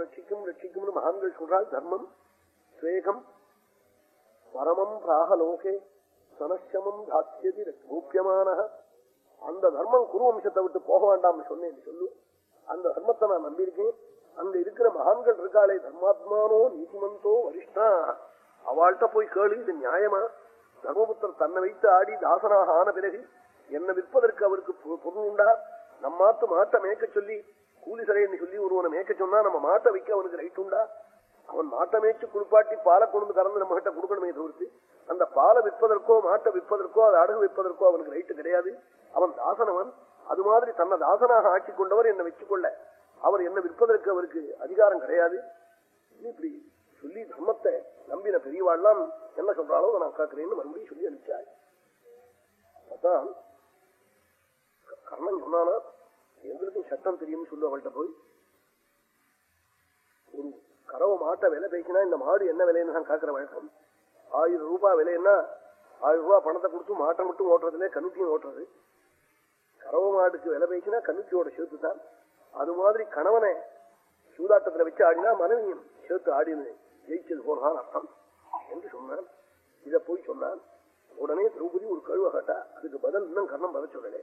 ரட்சிக்கும் ரட்சிக்கும்னு மகான்கள் சொல்றாள் தர்மம் ஸ்வேகம் பரமம் பிராகலோகே சனசமம் தாத்தியதி ரூபியமான அந்த தர்மம் குருவம்சத்தை விட்டு போக வேண்டாம்னு சொன்னேன் சொல்லு. அந்த தர்மத்தை நான் நம்பியிருக்கேன். அங்க இருக்கிற மகான்கள் இருக்காளே தர்மாத்மானோ நீதிமந்தோ வரிஷ்டா அவள்கிட்ட போய் கேளு இது நியாயமா? தர்மபுத்தர் தன்னை வைத்து ஆடி தாசனாக ஆன பிறகு என்ன விற்பதற்கு அவருக்கு பொருள் உண்டா? நம்மாத்து மாட்ட மேய்க்க சொல்லி கூலி சரையன்னு சொல்லி ஒருவனை மேய்க்க சொன்னா நம்ம மாட்டை வைக்க அவனுக்கு ரைட் உண்டா? அவன் மாட்டை மேய்ச்சி குளிப்பாட்டி பாலை கொண்டு கறந்து நம்ம கிட்ட கொடுக்கணுமே தவிர்த்து அந்த பாலை விற்பதற்கோ மாட்டை விற்பதற்கோ அது அடகு விற்பதற்கோ அவனுக்கு ரைட்டு கிடையாது. அவன் தாசனவன். அது மாதிரி தன்னை தாசனாக ஆட்சி கொண்டவர் என்னை வச்சுக்கொள்ள அவர் என்ன விற்பதற்கு அவருக்கு அதிகாரம் கிடையாது. இப்படி சொல்லி தர்மத்தை நம்பின பெரியவாள்லாம் என்ன சொல்றாளோ நான் காக்குறேன்னு மறுபடியும் சொல்லி அனுப்பிச்சாள் அதான் கர்ணன் சொன்னானா எங்களுக்கும் சட்டம் தெரியும்னு சொல்லு அவள்கிட்ட போய். ஒரு கறவை மாட்டை விலை பேசினா இந்த மாடு என்ன விலைன்னு தான் காக்குற வழக்கம். ஆயிரம் ரூபாய் விலைன்னா ஆயிரம் ரூபாய் பணத்தை கொடுத்து மாட்டை மட்டும் ஓட்டுறதுல கணுட்டியும் ஓட்டுறது. கறவை மாடுக்கு விலை பேசினா கணுட்டியோட சேர்த்து தான். அது மாதிரி கணவனை சூதாட்டத்துல வச்சு ஆடினா மனைவியும் சேர்த்து ஆடினு ஜெயிச்சது போனதான் அர்த்தம். என்று சொன்னான். இதை போய் சொன்னான். உடனே திரௌபதி ஒரு கழுவ காட்டா அதுக்கு பதில் இன்னும் கர்ணம் பதில் சொல்லலே.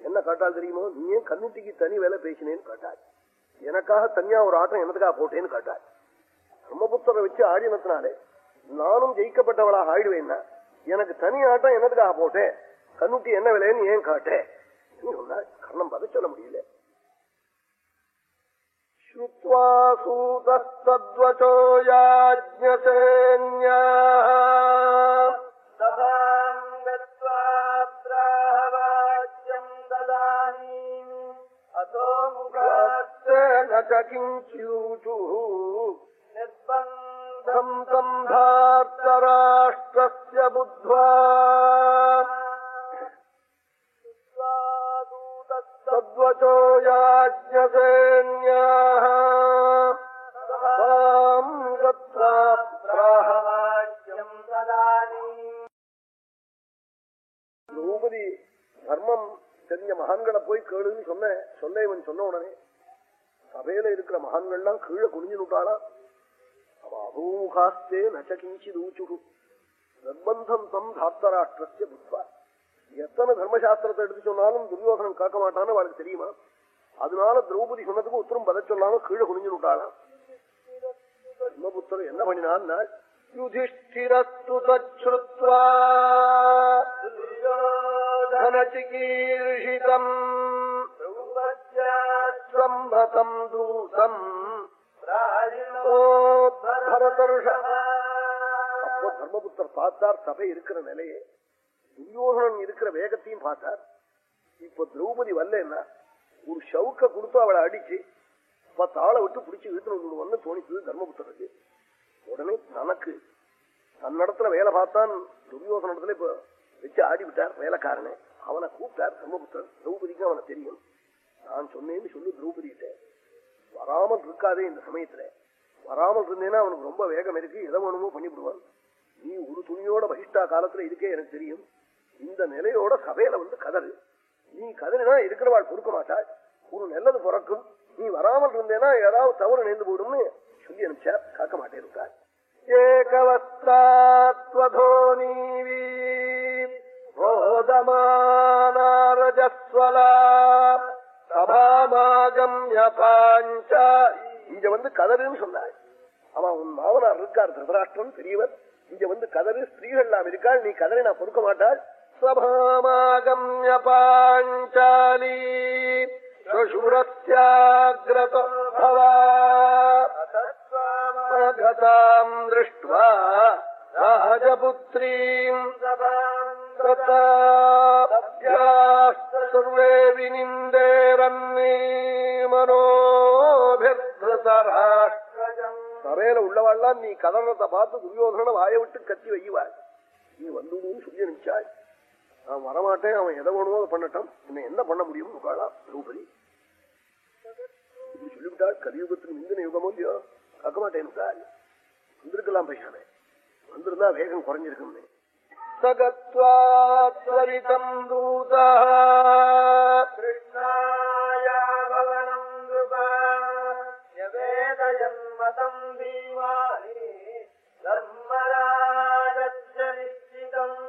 என்ன காட்டால் தெரியுமோ நீ ஏன் கண்ணுட்டிக்கு தனி வேலை பேசினேன்னு காட்டாள் எனக்காக தனியா ஒரு ஆட்டம் எனதுக்காக போட்டேன்னு காட்டாள் பிரம்மபுத்தரை வச்சு ஆடினத்தினாலே நானும் ஜெயிக்கப்பட்டவளாக ஆயிடுவேன்னா எனக்கு தனி ஆட்டம் என்னதுக்காக போட்டேன் கண்ணுட்டி என்ன விலைன்னு ஏன் காட்டேன் சொன்னா கர்ணம் பதில் சொல்ல முடியல श्रुत्वा सूतस्तद्वचो याज्ञसेन्याः अतो मुखात् तेन च किञ्च्यूचुः निर्बन्धम् तम् तम् धार्तराष्ट्रस्य बुद्ध्वा तद्वचो याज्ञसेन्याः सभाम् गत्वा प्राह प्राहवाच्यम् பெரிய மகான்களை போய் கேளுன்னு சொன்ன சொல்ல இவன் சொன்ன உடனே சபையில இருக்கிற மகான்கள்லாம் கீழே குனிஞ்சு நுட்டாளா அவ அதூகாஸ்தே நச்சகிஞ்சி தூச்சுடு நிர்பந்தம் தம் தாப்தராஷ்டிரஸ்ய புத்வா. எத்தனை தர்மசாஸ்திரத்தை எடுத்து சொன்னாலும் துரியோகனம் காக்க மாட்டான்னு அவளுக்கு தெரியுமா? அதனால திரௌபதி சொன்னதுக்கு உத்தரம் பத சொல்லாம கீழே குனிஞ்சு நுட்டாளாம் என்ன பண்ணினான் யுதிஷ்டிரஸ்து தச்சுத்வா நச்சிகீர்ஷிதம் சம்மதம் தூசம் அப்போ தர்மபுத்தர் பார்த்தார் சபை இருக்கிற நிலையே. துரியோகனன் இருக்கிற வேகத்தையும் பார்த்தார். இப்ப திரௌபதி வரலன்னா ஒரு ஷவுக்க கொடுத்து அவளை அடிச்சு பத்து ஆளை விட்டு பிடிச்சி இழுத்துன்னு தோணித்தது தர்மபுத்தருக்கு உடனே தனக்கு தன்னிடத்துல வேலை பார்த்தான் துரியோசனத்துல இப்ப வச்சு ஆடிவிட்டார் வேலைக்காரனே. அவனை கூப்பிட்டார் தர்மபுத்தர் திரௌபதிக்கு அவனை தெரியும். நான் சொன்னேன்னு சொல்லி திரௌபதிகிட்ட வராமல் இருக்காதே இந்த சமயத்துல. வராமல் இருந்தேன்னா அவனுக்கு ரொம்ப வேகம் இருக்கு எதை வேணுமோ பண்ணிவிடுவான். நீ ஒரு துணியோட பகிஷ்டா காலத்துல இருக்கே எனக்கு தெரியும். இந்த நிலையோட சபையில வந்து கதறு. நீ கதறினா இருக்கிறவாள் கொடுக்க மாட்டாள் ஒரு நல்லது பிறக்கும். நீ வராமல் இருந்தேனா ஏதாவது தவறு நேர்ந்து போயிடும்னு சொல்லி அனுப்பிச்சார் காக்க மாட்டேன் இருக்காள் ஏகவஸ்தாத்வதோனீவி ரோதமானாரஜஸ்வலா இங்க வந்து கதறுன்னு சொன்னாள் ஆமா உன் மாமனார் இருக்கார் திருதராஷ்டிரம் பெரியவர். இங்க வந்து கதறு ஸ்திரீகள் நாம் இருக்காள் நீ கதறை நான் பொறுக்க மாட்டாள். சபாமாகமிய பாஞ்சாலி சசுரஸ்யாகிரதாம் திருஷ்டுவா. ராஜபுத்ரீம் സർവേ വിനിന്ദേരന്നീ தரையில உள்ளவாள்லாம் நீ கதனத்தை பார்த்து துரியோதன வாய விட்டு கத்தி வையுவாள். நீ வந்துடுன்னு சொல்லி அனுப்பிச்சாய் நான் வரமாட்டேன் அவன் எதை வேணுமோ பண்ணட்டும். என்ன என்ன பண்ண முடியும் உட்காளாம் திரௌபதி? இப்படி சொல்லிவிட்டாள் கலியுகத்தின் முந்தின யுகமோ இல்லையோ? கக்க மாட்டேன் உட்காள் வந்திருக்கலாம் பையனே. வந்திருந்தா வேகம் குறைஞ்சிருக்குமே சகத்வாத்வரிதம் தூதா கிருஷ்ணாயா பவனம் நுபேதயம் மதம் தீவானி தர்மராஜச்ச நிச்சிதம்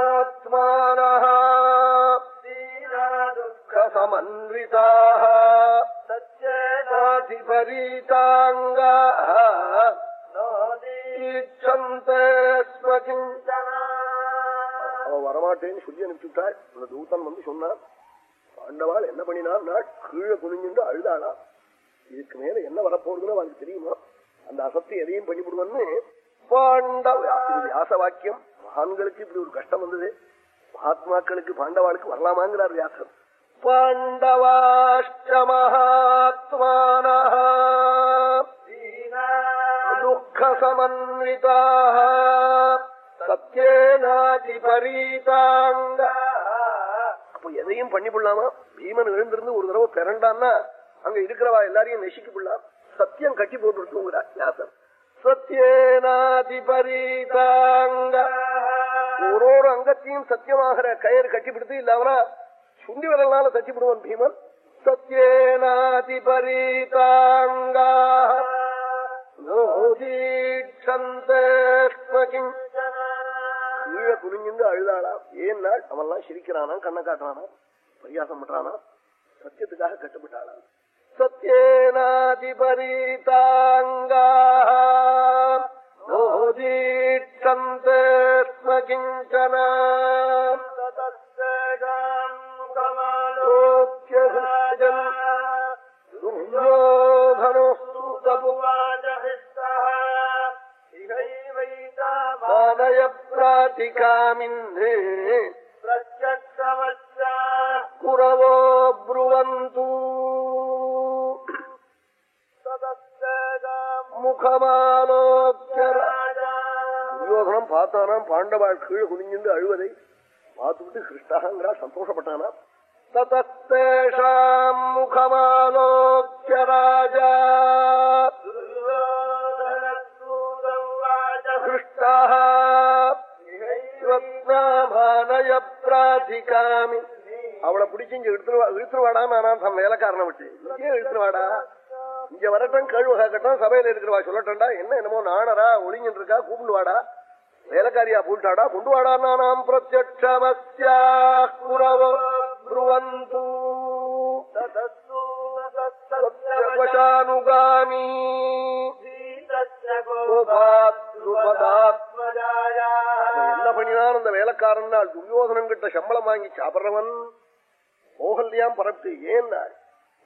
பாண்டவாத்மானः சமன்விதாः சச்சேதாதிபரீதாங்காः அவன் வரமாட்டேன்னு சொல்லி அனுப்பிச்சுட்டாள் அந்த தூதன் வந்து சொன்னான் பாண்டவாள் என்ன பண்ணினான்னா கீழே குனிஞ்சுட்டு அழுதாளா இதுக்கு மேல என்ன வரப்போறதுன்னு அவனுக்கு தெரியுமா? அந்த அசத்தை எதையும் பண்ணிவிடுவன்னு? வியாச வாக்கியம் மகான்களுக்கு இப்படி ஒரு கஷ்டம் வந்தது. மகாத்மாக்களுக்கு பாண்டவாளுக்கு வரலாமாங்கிறார் வியாசர். பாண்டவாஷ்ட மகாத்மான துக்க சமன்விதாக சத்தியேனாதி பரீதாங்க அப்போ எதையும் பண்ணி விடலாமா பீமன் எழுந்திருந்து ஒரு தடவை பிறண்டான்னா அங்க இருக்கிறவா எல்லாரையும் நெசிக்கு விடலாம் சத்தியம் கட்டி போட்டுருக்குங்கிறார் வியாசர் சத்தியேனாதி பரீதாங்க ஒரு ஒரு அங்கத்தையும் சத்தியமாகிற கயிறு கட்டிப்பிடுத்து இல்லாமனா சுண்டி வரலால தட்டிவிடுவான் பீமன். சத்தியேனாதி பரீதாங்கா கீழே குனிஞ்சிருந்து அழுதாளா ஏன் அவன்லாம் சிரிக்கிறானா கண்ணை காட்டுறானா பரியாசம் பண்றானா சத்தியத்துக்காக கட்டுப்பட்டாளா சத்யேனாதிபரீதாங்கா நோதீட்சந்தே ஸ்ம மானய பிராதிகாமின்னே குரவோ ப்ருவந்து. முகமாலோக்கிய துரியோதனம் பார்த்தானாம் பாண்டவாள் கீழே குனிஞ்சிருந்து அழுவதை பார்த்துவிட்டு கிருஷ்ணாங்கிறா சந்தோஷப்பட்டானா தத்தேஷாம் முகமாலோக்கிய ராஜா கிருஷ்ணா பிராதிகாமி அவளை பிடிச்சி இங்க இழுத்துருவா இழுத்துருவாடா நான் தன் வேலைக்காரனை விட்டு. இங்கே இழுத்துருவாடா. இங்க வரட்டும் கேள்வி கேட்கட்டும் சபையில இருக்கிறவா சொல்லட்டா என்ன என்னமோ நாணரா ஒளிஞ்சிட்டு இருக்கா கூப்பிடுவாடா. வேலைக்காரியா பூட்டாடா கொண்டு வாடா நாம் பிரத்யக்ஷமஸ்யா குரவோ என்ன பண்ணினான் அந்த வேலைக்காரன் நாள் துரியோதனன் கிட்ட சம்பளம் வாங்கி சாப்பிடுறவன் மோகல்யாம் பரப்பு ஏன்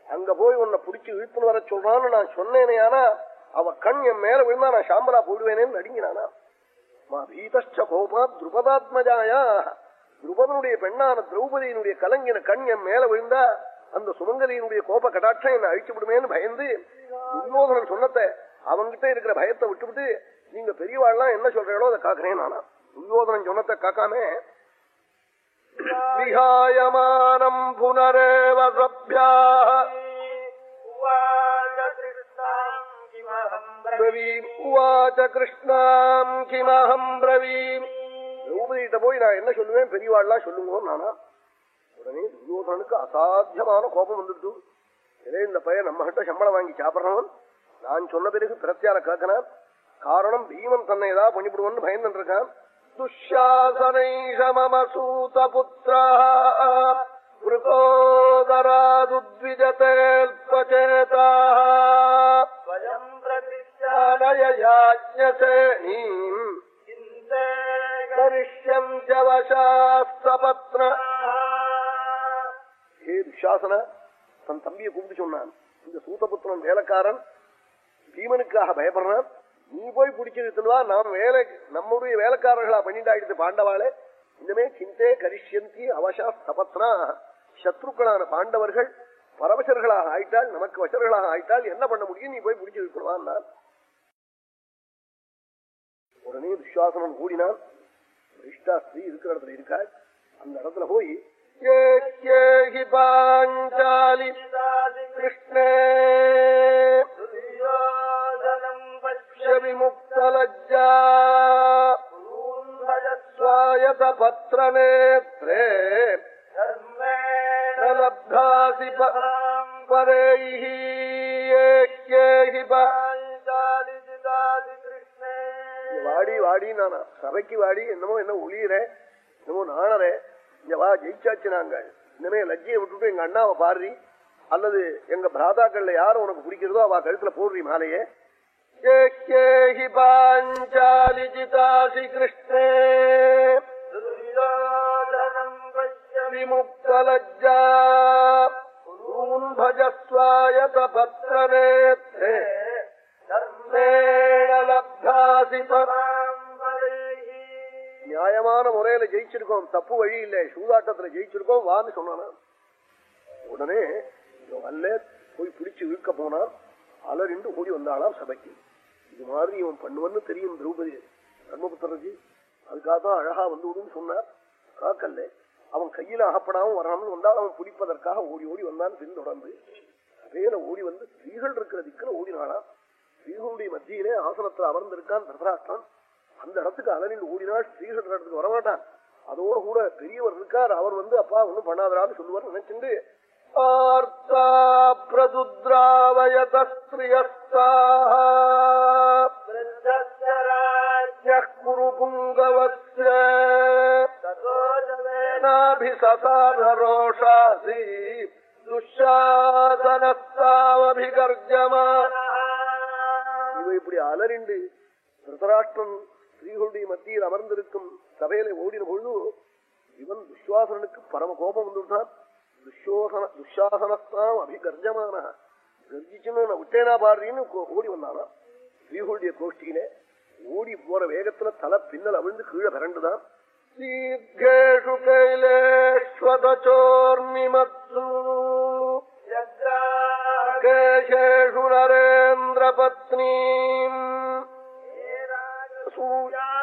அங்க போய் உன்னை பிடிச்சி இழுத்துன்னு வர சொல்றான்னு நான் சொன்னேனே ஆனா அவ கண் என் மேல விழுந்தா நான் சாம்பலா போடுவேனேன்னு நடிங்கினானா. கோபா துருபதாத்மஜாயா. துருபதனுடைய பெண்ணான திரௌபதியினுடைய கலங்கின கண் என் மேல விழுந்தா அந்த சுமங்கலியினுடைய கோப கடாட்சம் என்னை அழிச்சு விடுமேன்னு பயந்து துரியோதனன் சொன்னத்தை அவன்கிட்ட இருக்கிற பயத்தை விட்டுவிட்டு நீங்க பெரியவாள்லாம் என்ன சொல்றீங்களோ அதை காக்குறேன் நானா. துரியோதனன் சொன்னத்தை காக்காம விஹாயமானம் புனரேவ சப்யா பிரவீம் உவாச்ச கிருஷ்ணாம் கிமஹம் பிரவீம் திரௌபதியிட்ட போய் நான் என்ன சொல்லுவேன்? பெரியவாள்லாம் சொல்லுங்க நானா. உடனே துரியோதனனுக்கு அசாத்தியமான கோபம் வந்துடுது. இதே இந்த பையன் நம்ம கிட்ட சம்பளம் வாங்கி சாப்பிடறவன். நான் சொன்ன பிறகு பிரத்தியார கேட்கனான் காரணம் பீமன் தன்னை ஏதாவது பண்ணிவிடுவன்னு பயந்துட்டு இருக்கான் துஷாசனைஷமசூத புத்திரா. விருகோதராதுத்விஜதேல்பச்சேதா யாஜ்ஞசேனீம் கரிஷ்யம் ஜவசாஸ்தபத்ன. ஹே துஷாசன தன் தம்பியை கூப்பிட்டு சொன்னான். இந்த சூத்தபுத்திரன் வேலைக்காரன் பீமனுக்காக பயப்படுறான். நீ போய் பிடிச்சிருத்துவா நாம் வேலை நம்முடைய வேலைக்காரர்களா பண்ணிட்டாயிடுது பாண்டவாளே. இனிமே சிந்தே கரிஷ்யந்தி அவசா தபத்னா சத்ருக்களான பாண்டவர்கள் பரவசர்களாக ஆயிட்டால் நமக்கு வசர்களாக ஆயிட்டால் என்ன பண்ண முடியும்? நீ போய் பிடிச்சிருக்கலாம் நான் உடனே விஸ்வாசனம் கூடினான். வரிஷ்டா ஸ்ரீ இருக்கிற இடத்துல இருக்காள். அந்த இடத்துல போய் பாஞ்சாலி கிருஷ்ணே. பரேஹி ஏகேஹி ப- பாஞ்சாலிஜிதாதி கிருஷ்ணே இங்க வாடி வாடி நானா சபைக்கு வாடி என்னமோ என்ன ஒளியிற என்னமோ நாணற இங்க வா ஜெயிச்சாச்சு நாங்கள் இனிமே லஜ்ஜியை விட்டுட்டு எங்க அண்ணாவை பாடுறி அல்லது எங்க பிராதாக்கள்ல யாரும் உனக்கு பிடிக்கிறதோ அவ கழுத்துல போடுறி மாலையே ஏகேஹி பாஞ்சாலிஜிதாசி கிருஷ்ணே துரியோதனம் பஷ்யமி விமுக்தலஜ்ஜா பஜஸ்வாயத பத்ரநேத்ரே தர்மேண லப்தாசி நியாயமான முறையில ஜெயிச்சிருக்கோம் தப்பு வழி இல்ல சூதாட்டத்துல ஜெயிச்சிருக்கோம் வான்னு சொன்னானா? உடனே வல்ல போய் பிடிச்சு இழுக்க போனான் அலறிண்டு ஓடி வந்தாளாம் சபைக்கு. இது மாதிரி இவன் பண்ணுவன்னு தெரியும் திரௌபதி. தர்மபுத்திரஜி அதுக்காக தான் அழகா வந்து விடுன்னு சொன்னார். காக்கல்ல அவன் கையில அகப்படாமல் வராமல் வந்தால் அவன் பிடிப்பதற்காக ஓடி ஓடி வந்தான் பின்தொடர்ந்து வேல ஓடி வந்து ஸ்ரீகள் இருக்கிற திக்கில் ஓடினாளாம் ஸ்ரீகளுடைய மத்தியிலே ஆசனத்தில் அமர்ந்திருக்கான் தர்தராஷ்டிரன். அந்த இடத்துக்கு அலனில் ஓடினால் ஸ்ரீகள் இடத்துக்கு வரமாட்டான். அதோட கூட பெரியவர் இருக்கார். அவர் வந்து அப்பா ஒன்றும் பண்ணாதரான்னு சொல்லுவார் நினைச்சுட்டு குரு புங்கவத்ய ததோஜவே நாபிசசாரோஷாசி துஷாசனஸ்தாவபிகர்ஜமான இவ இப்படி அலறிண்டு திருதராஷ்டிரன் ஸ்ரீகளுடைய மத்தியில் அமர்ந்திருக்கும் சபையில ஓடின பொழுது இவன் துஷ்வாசனுக்கு பரம கோபம் வந்துட்டான் துஷோசன துஷாசனஸ்தாம் அபிகர்ஜமான கர்ஜிச்சுன்னு நான் விட்டேனா பாடுறீன்னு ஓடி வந்தானா ஸ்ரீகளுடைய கோஷ்டியிலே ஓடி போற வேகத்துல தலை பின்னல் அவிழ்ந்து கீழே பிறண்டுதான் தீர்கேஷு கைலேஷ்வதச்சோர்மிமத்சு கேஷேஷு நரேந்திர பத்னீம்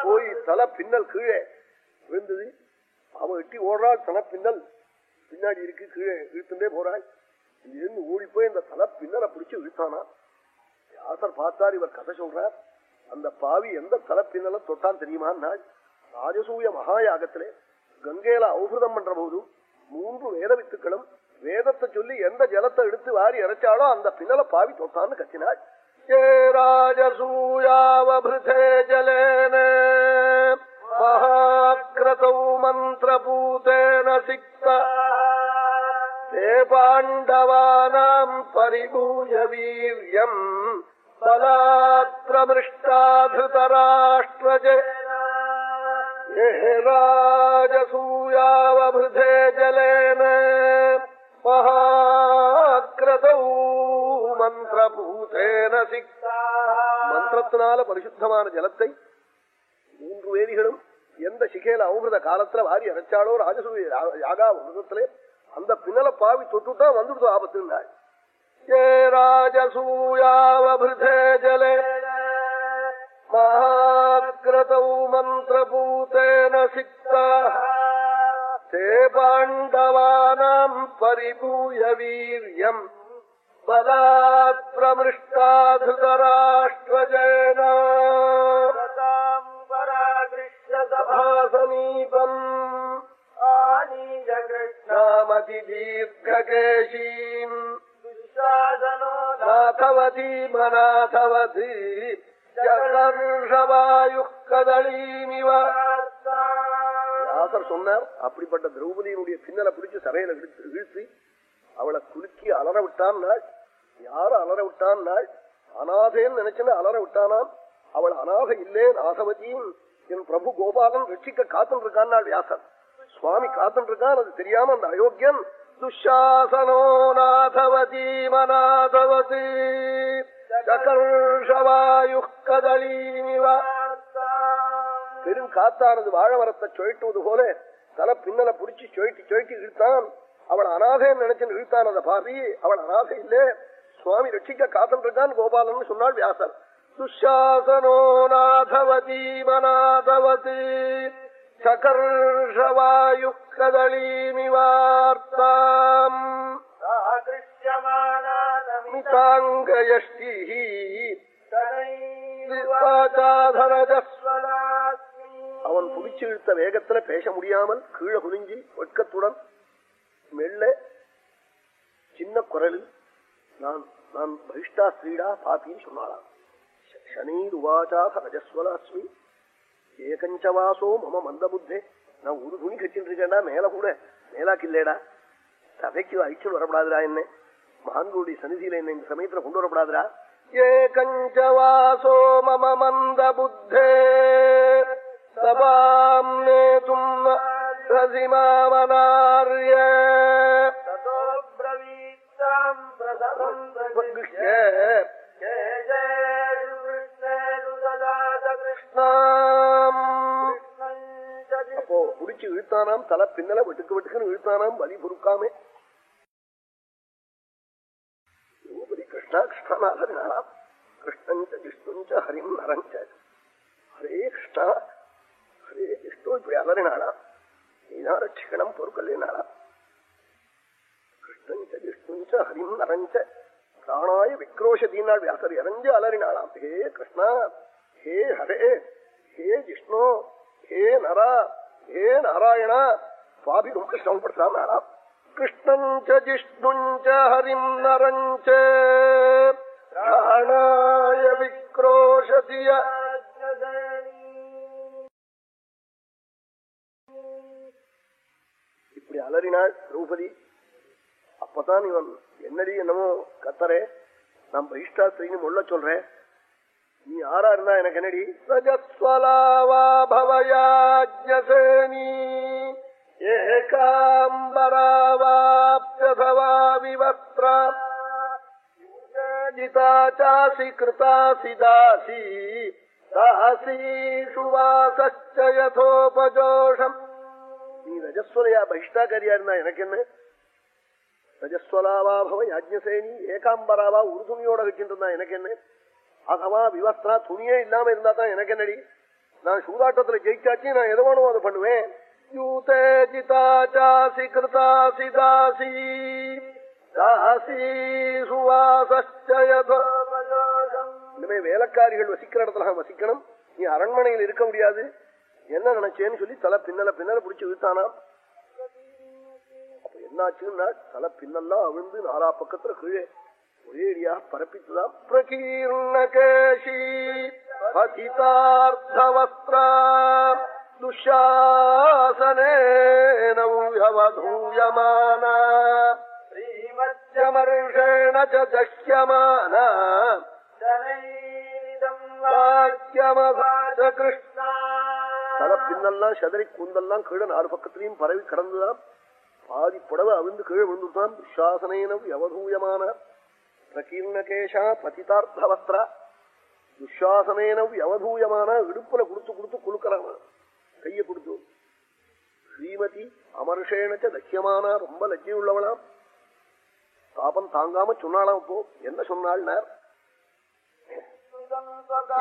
போய் தலை பின்னல் கீழே விழுந்தது அவன் எட்டி ஓடுறாள் தலை பின்னல் பின்னாடி இருக்கு கீழே இழுத்துட்டே போறாள் இருந்து ஓடிப்போய் இந்த தலை பின்னரை பிடிச்சு இழுத்தானா? வியாசர் பார்த்தார் இவர் கதை சொல்றார். அந்த பாவி எந்த தலை பின்னல தொட்டான் தெரியுமா ராஜசூய மகாயாகத்திலே கங்கையில ஔஷதம் பண்ற போது மூன்று வேத வித்துக்களும் வேதத்தை சொல்லி எந்த ஜலத்தை எடுத்து வாரி இறைச்சாலோ அந்த பின்னல பாவி தொட்டான்னு கத்தினாள். ஏ ராஜசூயாவபே ஜலேன மகா கிரதௌ மந்திரபூதேன சிக்தா தே பாண்டவானாம் பரிபூய வீரியம் பலாத்திரமிருஷ்டாதிருதராஷ்டிரஜே ராஜசூயாவபிருதே ஜலேன மகாக்கிரதௌ மந்திரபூதேன சிக்தா மந்திரத்தினால பரிசுத்தமான ஜலத்தை மூன்று வேதிகளும் எந்த சிகையில அவங்கிருத காலத்துல வாரி அரைச்சாலோ ராஜசூய யாகா மிருகத்திலே அந்த பின்னலை பாவி தொட்டுட்டா வந்துடுது ஆபத்துனாள் ஏ ராஜசூயாவபிருதே ஜலே மகாகிரதௌ மந்திரபூதேன சிக்தா தே பாண்டவானாம் பரிபூய வீரியம் பலாத் பிரமிருஷ்டா திருதராஷ்டிரஜேனா सभासमीपम् आनीय कृष्ण नामतिदीर्घकेशीम् दुःशासनो नाथवतीमनाथवती ஜகர்ஷவாயு கதளீமிவ வியாசர் சொன்னார் அப்படிப்பட்ட திரௌபதியினுடைய பின்னலை பிடிச்சு சபையில இழுத்து இழுத்து அவளை குலுக்கி அலற விட்டான் நாள் யார அலற விட்டான் நாள் அனாதேன்னு நினைச்சுன்னு அலற விட்டானாம் அவள் அனாதை இல்லே நாசவதியும் என் பிரபு கோபாலன் ரட்சிக்க காத்துட்டு இருக்கான் வியாசன். சுவாமி காத்துட்டு இருக்கான் அது தெரியாம அந்த அயோக்கியன் துஷாசனோ நாதவதி மநாதவதி ஜகர்ஷவாயு பெரும் காத்தானது வாழ மரத்தை சுழட்டுவது போல தலை பின்னலை பிடிச்சி சுழட்டி சுழட்டி இழுத்தான். அவள் அனாதைன்னு நினைச்சு இழுத்தான் அந்த பாபி அவள் அனாதை இல்லே. சுவாமி ரட்சிக்க காத்துட்டு இருக்கான் கோபாலன் சொன்னாள் வியாசர் துஷாசனோ நாதவதி மநாதவதி சகர்ஷவாயு கதளீமிவார்த்தாம் மிதாங்கயஷ்டி அவன் புடிச்சு இழுத்த வேகத்துல பேச முடியாமல் கீழே குனிஞ்சி வெட்கத்துடன் மெல்ல சின்ன குரலில் நான் நான் பகிஷ்டா ஸ்ரீடா பாப்பின்னு சொன்னாளாம். ശനീരുവാചാഹ രജസ്വനാസ്മി ഏകഞ്ചവാസോ മമ മന്ദബുദ്ധേ நான் ஒரு துணி கட்டிட்டு இருக்கேன்டா மேல கூட மேலாக்கு இல்லடா சபைக்கு அழிச்சல் வரப்படாதுடா என்ன மகான்களுடைய சன்னிதியில என்ன இந்த சமயத்துல கொண்டு வரப்படாதுடா ஏ மம மந்த சபாம் நேதும் ரசிமாமனாரிய பிரதோ பிரதமந்த அப்போ புடிச்சு இழுத்தானாம் தலை பின்னல வெட்டுக்கு வெட்டுக்குன்னு இழுத்தானாம் வலி பொறுக்காமே. யோபதி கிருஷ்ணா கிருஷ்ணநாதனாம் கிருஷ்ணஞ்ச ஜிஷ்ணுஞ்ச ஹரிம் நரஞ்ச. ஹரே கிருஷ்ணா ஹரே ஜிஷ்ணு இப்படி அலறினாளாம். நீதான் ரட்சிக்கணும் பொறுக்கல்லினாளாம். கிருஷ்ணஞ்ச ஜிஷ்ணுஞ்ச ஹரிம் நரஞ்ச. பிராணாய விக்ரோஷதீனாள் வியாசர் இறஞ்சு அலறினாளாம். ஹே கிருஷ்ணா ஹே ஹரே ஹே ஜிஷ்ணு ஹே நரா. ஹே நாராயணா? சுவாமி ரொம்ப சிரமப்படுத்துறான் கிருஷ்ணம் ச ஜிஷ்ணும் ஹரிம் நரஞ்ச ச. பிராணாய விக்ரோஷதிய. இப்படி அலறினாள் திரௌபதி. அப்பதான் இவன் என்னடி என்னமோ கத்தரே நான் பகிஷ்டாஸ்திரின்னு முள்ள சொல்றேன் நீ யாரா இருந்தா எனக்கு என்னடி? ரஜஸ்வலாவா ஏகாம்பராவாப்யசவா விவஸ்திரா ஜிதா சாசி கிருதாசி தாசி தாசீஷு வாசச்ச யதோபஜோஷம் நீ ரஜஸ்வலையா பகிஷ்டாக்காரியா இருந்தா எனக்கு என்ன? ரஜஸ்வலாவா பவ யாஜ்ஞசேனி ஏகாம்பராவா உறுதுணியோட இருந்தா எனக்கு என்ன? அதவா விவஸ்திரா துணியே இல்லாம இருந்தா தான் எனக்கு என்னடி? நான் சூதாட்டத்துல ஜெயிச்சாச்சு நான் எதை வேணும் அதை பண்ணுவேன். யூதே கிருதாசி தாசி. தாசீஷு இனிமே வேலைக்காரிகள் வசிக்கிற இடத்துல நான் வசிக்கணும். நீ அரண்மனையில் இருக்க முடியாது. என்ன நினைச்சேன்னு சொல்லி தலை பின்னல பின்னல பிடிச்சு விழுத்தானா அப்ப என்னாச்சுன்னா தலை பின்னல்லாம் அவிழ்ந்து நாலா பக்கத்துல கீழே ஒரேடியா பரப்பித்ததா? பிரகீர்ணகேஷி பதிதார்த்தவஸ்திரா துஷாசனேனூயமான ஸ்ரீமச்சமர்ஷேண சஹ்யமான பின்னெல்லாம் சதறி கூந்தெல்லாம் கீழே நாலு பக்கத்திலையும் பரவி கடந்துதான் பாதி புடவை அவிழ்ந்து கீழே விழுந்துதான் துஷாசனையினம் எவதூயமான பிரகீர்ணகேஷா பதிதார்த்தவஸ்திரா துஷாசனேன வியவதூயமான இடுப்புல கொடுத்து கொடுத்து குலுக்கிறானா கைய கொடுத்து ஸ்ரீமதி அமர்ஷேனச்ச தக்கியமானா ரொம்ப லட்சியுள்ளவளாம் பாபம் தாங்காம சொன்னாலாம் இப்போ என்ன சொன்னாள்னார்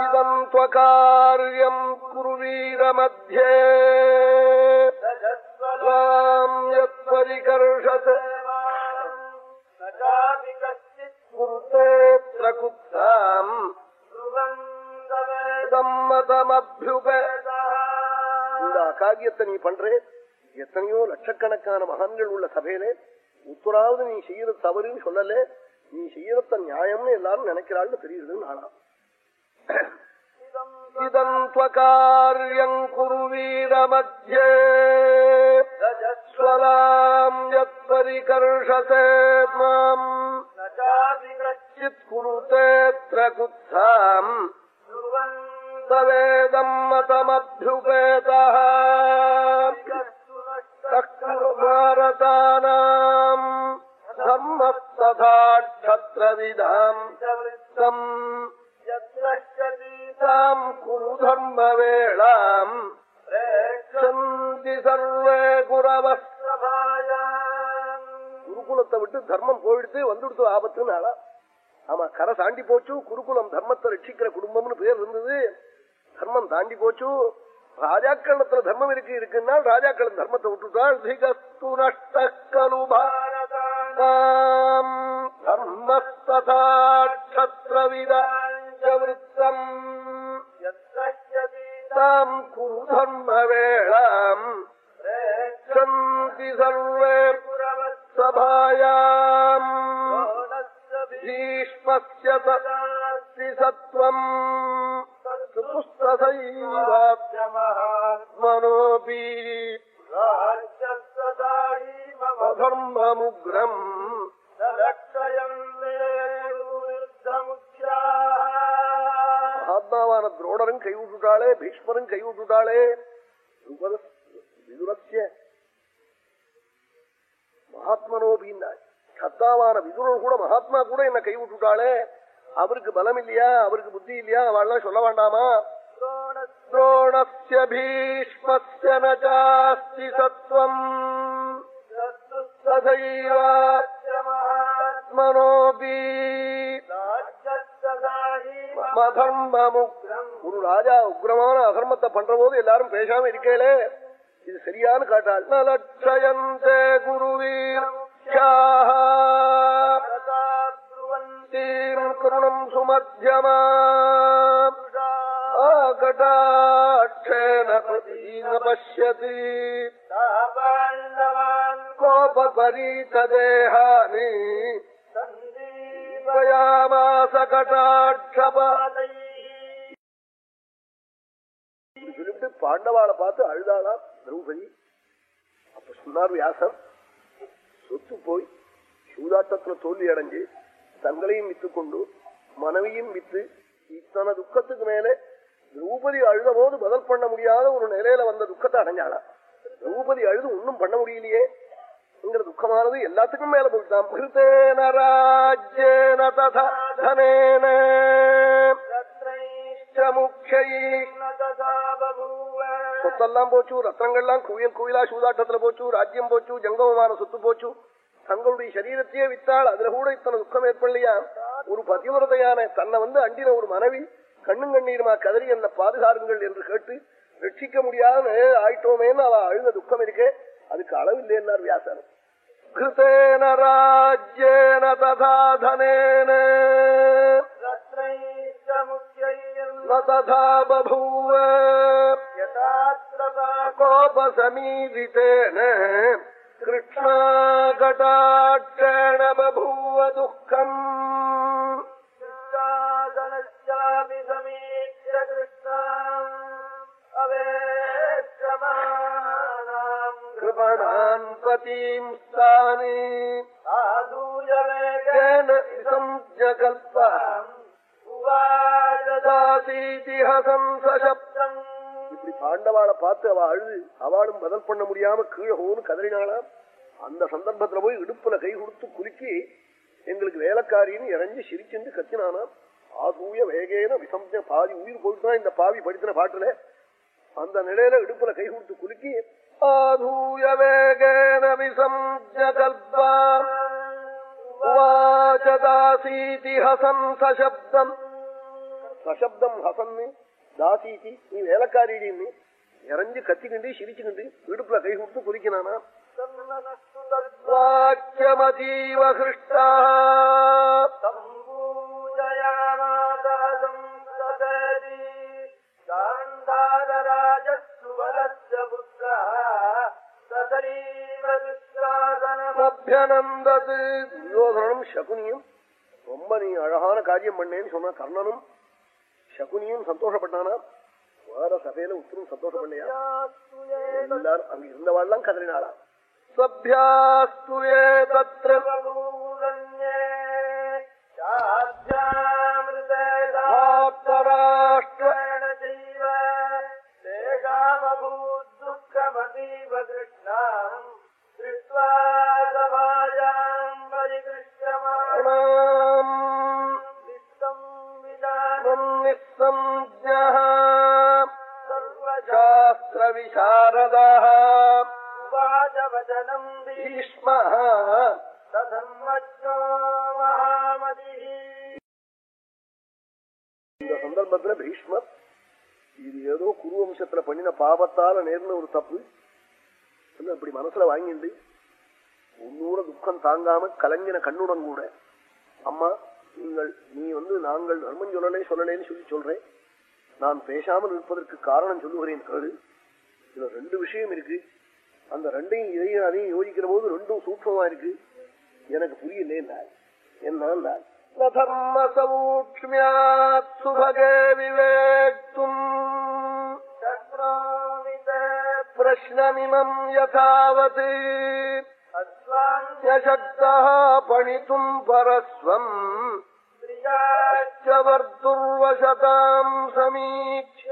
இதம் காரியம் குருவீரமத்தியே பரிகர்ஷத்தை குருத்தேத்திரகுப்தாம் இந்த அகாகியத்தை நீ பண்றே? எத்தனையோ லட்சக்கணக்கான மகான்கள் உள்ள சபையிலே உத்தராவது நீ செய்யற தவறுன்னு சொல்லல நீ செய்யறத நியாயம்னு எல்லாரும் நினைக்கிறாள்னு தெரியுது நானா. இதம் துவகாரியம் குருவீர மத்தியே மாம். கச்சித் குருதேத்திரகுத்தாம் சவேதம் மதமப்யுபேதா பாரதானாம் தர்மஸ்ததாட்சத்ரவிதாம் தம் யத்ரஷதீதாம் குரு தர்மவேளாம் ரேட்சந்தி சர்வே குரவஸ்தபாயாம் குருகுலத்தை விட்டு தர்மம் போயிடுத்து வந்துடுத்து ஆபத்துன்னு ஆளா ஆமா கரை தாண்டி போச்சு குருகுலம் தர்மத்தை ரட்சிக்கிற குடும்பம்னு பேர் இருந்தது. தர்மம் தாண்டி போச்சு. ராஜாக்கரணத்துல தர்மம் இருக்கு இருக்குன்னா ராஜாக்களம் தர்மத்தை விட்டுட்டாள் தாம் குரு தர்ம வேளாம். சந்தி சர்வே சபாயாம் धर्मवेळाम् प्रेक्षन्ति सर्वे सभायाम् भीष्मस्य तस्ति सत्त्वम् पुस्तसैवात्मनोऽपि अधर्ममुग्रम् மகாத்மாவான துரோணரும் கைவிட்டுட்டாளே பீஷ்மரும் கைவிட்டுட்டாளே துருபத- விதுரஸ்ய மகாத்மனோபின்னா சத்தாவான விதுரன் கூட மகாத்மா கூட என்ன கைவிட்டுட்டாளே அவருக்கு பலம் இல்லையா அவருக்கு புத்தி இல்லையா? அவள்லாம் சொல்ல வேண்டாமா? துரோணஸ்ய பீஷ்மஸ்ய நாஸ்தி சத்வம். மனோபி ஒரு ராஜா உக்ரமான அகர்மத்தை பண்ற போது எல்லாரும் பேசாம இருக்கலே இது சரியானு காட்டாள் குருவீரம். கருணம் சுமத்தியமா ஆகடாட்சேன பசியதி கோபபரீதேகானி பிரயாமாச கடாட்சப சொல்லிட்டு பாண்டவாளை பார்த்து அழுதாளா திரௌபதி. அப்ப சொன்னார் வியாசர் சொத்து போய் சூதாட்டத்துல தோல்வி அடைஞ்சு தங்களையும் வித்து கொண்டு மனைவியும் வித்து இத்தனை துக்கத்துக்கு மேலே திரௌபதி அழுத போது பதில் பண்ண முடியாத ஒரு நிலையில வந்த துக்கத்தை அடைஞ்சாளா? திரௌபதி அழுது ஒன்னும் பண்ண முடியலையே. என்கிற துக்கமானது எல்லாத்துக்கும் மேல போயிட்டான். மிருதேன ராஜ்யேன தனேன. முக்கியை சொத்தெல்லாம் போச்சு ரத்னங்கள்லாம் குவியல் குவிலா சூதாட்டத்துல போச்சு ராஜ்யம் போச்சு ஜங்கமமான சொத்து போச்சு. தங்களுடைய சரீரத்தையே வித்தால் அதுல கூட இத்தனை துக்கம் ஏற்படலையா? ஒரு பதிவிரதையான தன்னை வந்து அண்டின ஒரு மனைவி கண்ணும் கண்ணீருமா கதறி என்ன பாதுகாருங்கள் என்று கேட்டு ரட்சிக்க முடியாத ஆயிட்டோமேன்னு அவ அழுத துக்கம் இருக்கே அதுக்கு அளவில்லைன்னார் வியாசர். கிருத்தேன ராஜ்யேன ததா தனேன तथा बभूव कोपसमीरितेन कृष्णाकटाक्षेण बभूव दुःखम् कृपणान् पतीम् स्थाने येन संज्ञकल्पः இப்படி பாண்டவாளை பார்த்து அவ அழுது. அவளும் பதில் பண்ண முடியாம கீழே ஹோன்னு கதறினாளாம். அந்த சந்தர்ப்பத்துல போய் இடுப்புல கை கொடுத்து குலுக்கி எங்களுக்கு வேலைக்காரின்னு இறங்கி சிரிச்சுண்டு கத்தினானாம். ஆதூய வேகேன விசம்ஜ பாதி உயிர் போயிட்டுதான் இந்த பாவி படித்தின பாட்டுல அந்த நிலையில இடுப்புல கை கொடுத்து குலுக்கி ஆதூய வேகேன விசம்ஜ கல்பா. வாச்சதாசீதி ஹசன் சசப்தம். சசப்தம் ஹசன்னு தாசீதி நீ வேலைக்காரின்னு இறஞ்சு கத்திக்கிண்டு சிரிச்சுக்கிண்டு இடுப்புல கை கொடுத்து அபியனந்தது துரியோதனும் சகுனியும் ரொம்ப நீ அழகான காரியம் பண்ணேன்னு சொன்ன கர்ணனும் சகுனியும் சந்தோஷப்பட்டானா? வேற சபையில உத்தரும் சந்தோஷம் பண்ணையா எல்லாரும் அங்க இருந்தவாள்லாம் கதறினாளா? சபியாஸ்துயே தத்ர ஆப்தராஷ்டிர சாஸ்திர விசாரதா பீஷ்ம இந்த சந்தர்ப்பத்துல பீஷ்மர் இது ஏதோ குருவம்சத்துல பண்ணின பாவத்தால நேர்ந்த ஒரு தப்பு. இப்படி மனசுல வாங்கிண்டு உன்னூட துக்கம் தாங்காம கலங்கின கண்ணுடன் கூட அம்மா நீங்கள் நீ வந்து நாங்கள் தர்மம் சொல்லலே சொல்லலேன்னு சொல்லி சொல்றேன். நான் பேசாமல் இருப்பதற்கு காரணம் சொல்லுகிறேன் கேடு இதுல ரெண்டு விஷயம் இருக்கு. அந்த ரெண்டையும் இதையும் அதையும் யோசிக்கிற போது ரெண்டும் சூட்சமா இருக்கு. எனக்கு புரியலே நான் என்ன தர்ம சௌக்மியாத் சுபகே விவேக்தும். பிரஷ்னமிமம் யாவத் அஸ்வான்யசக்தா பணித்தும் பரஸ்வம். ர்துர்வசதாம் சமீட்ச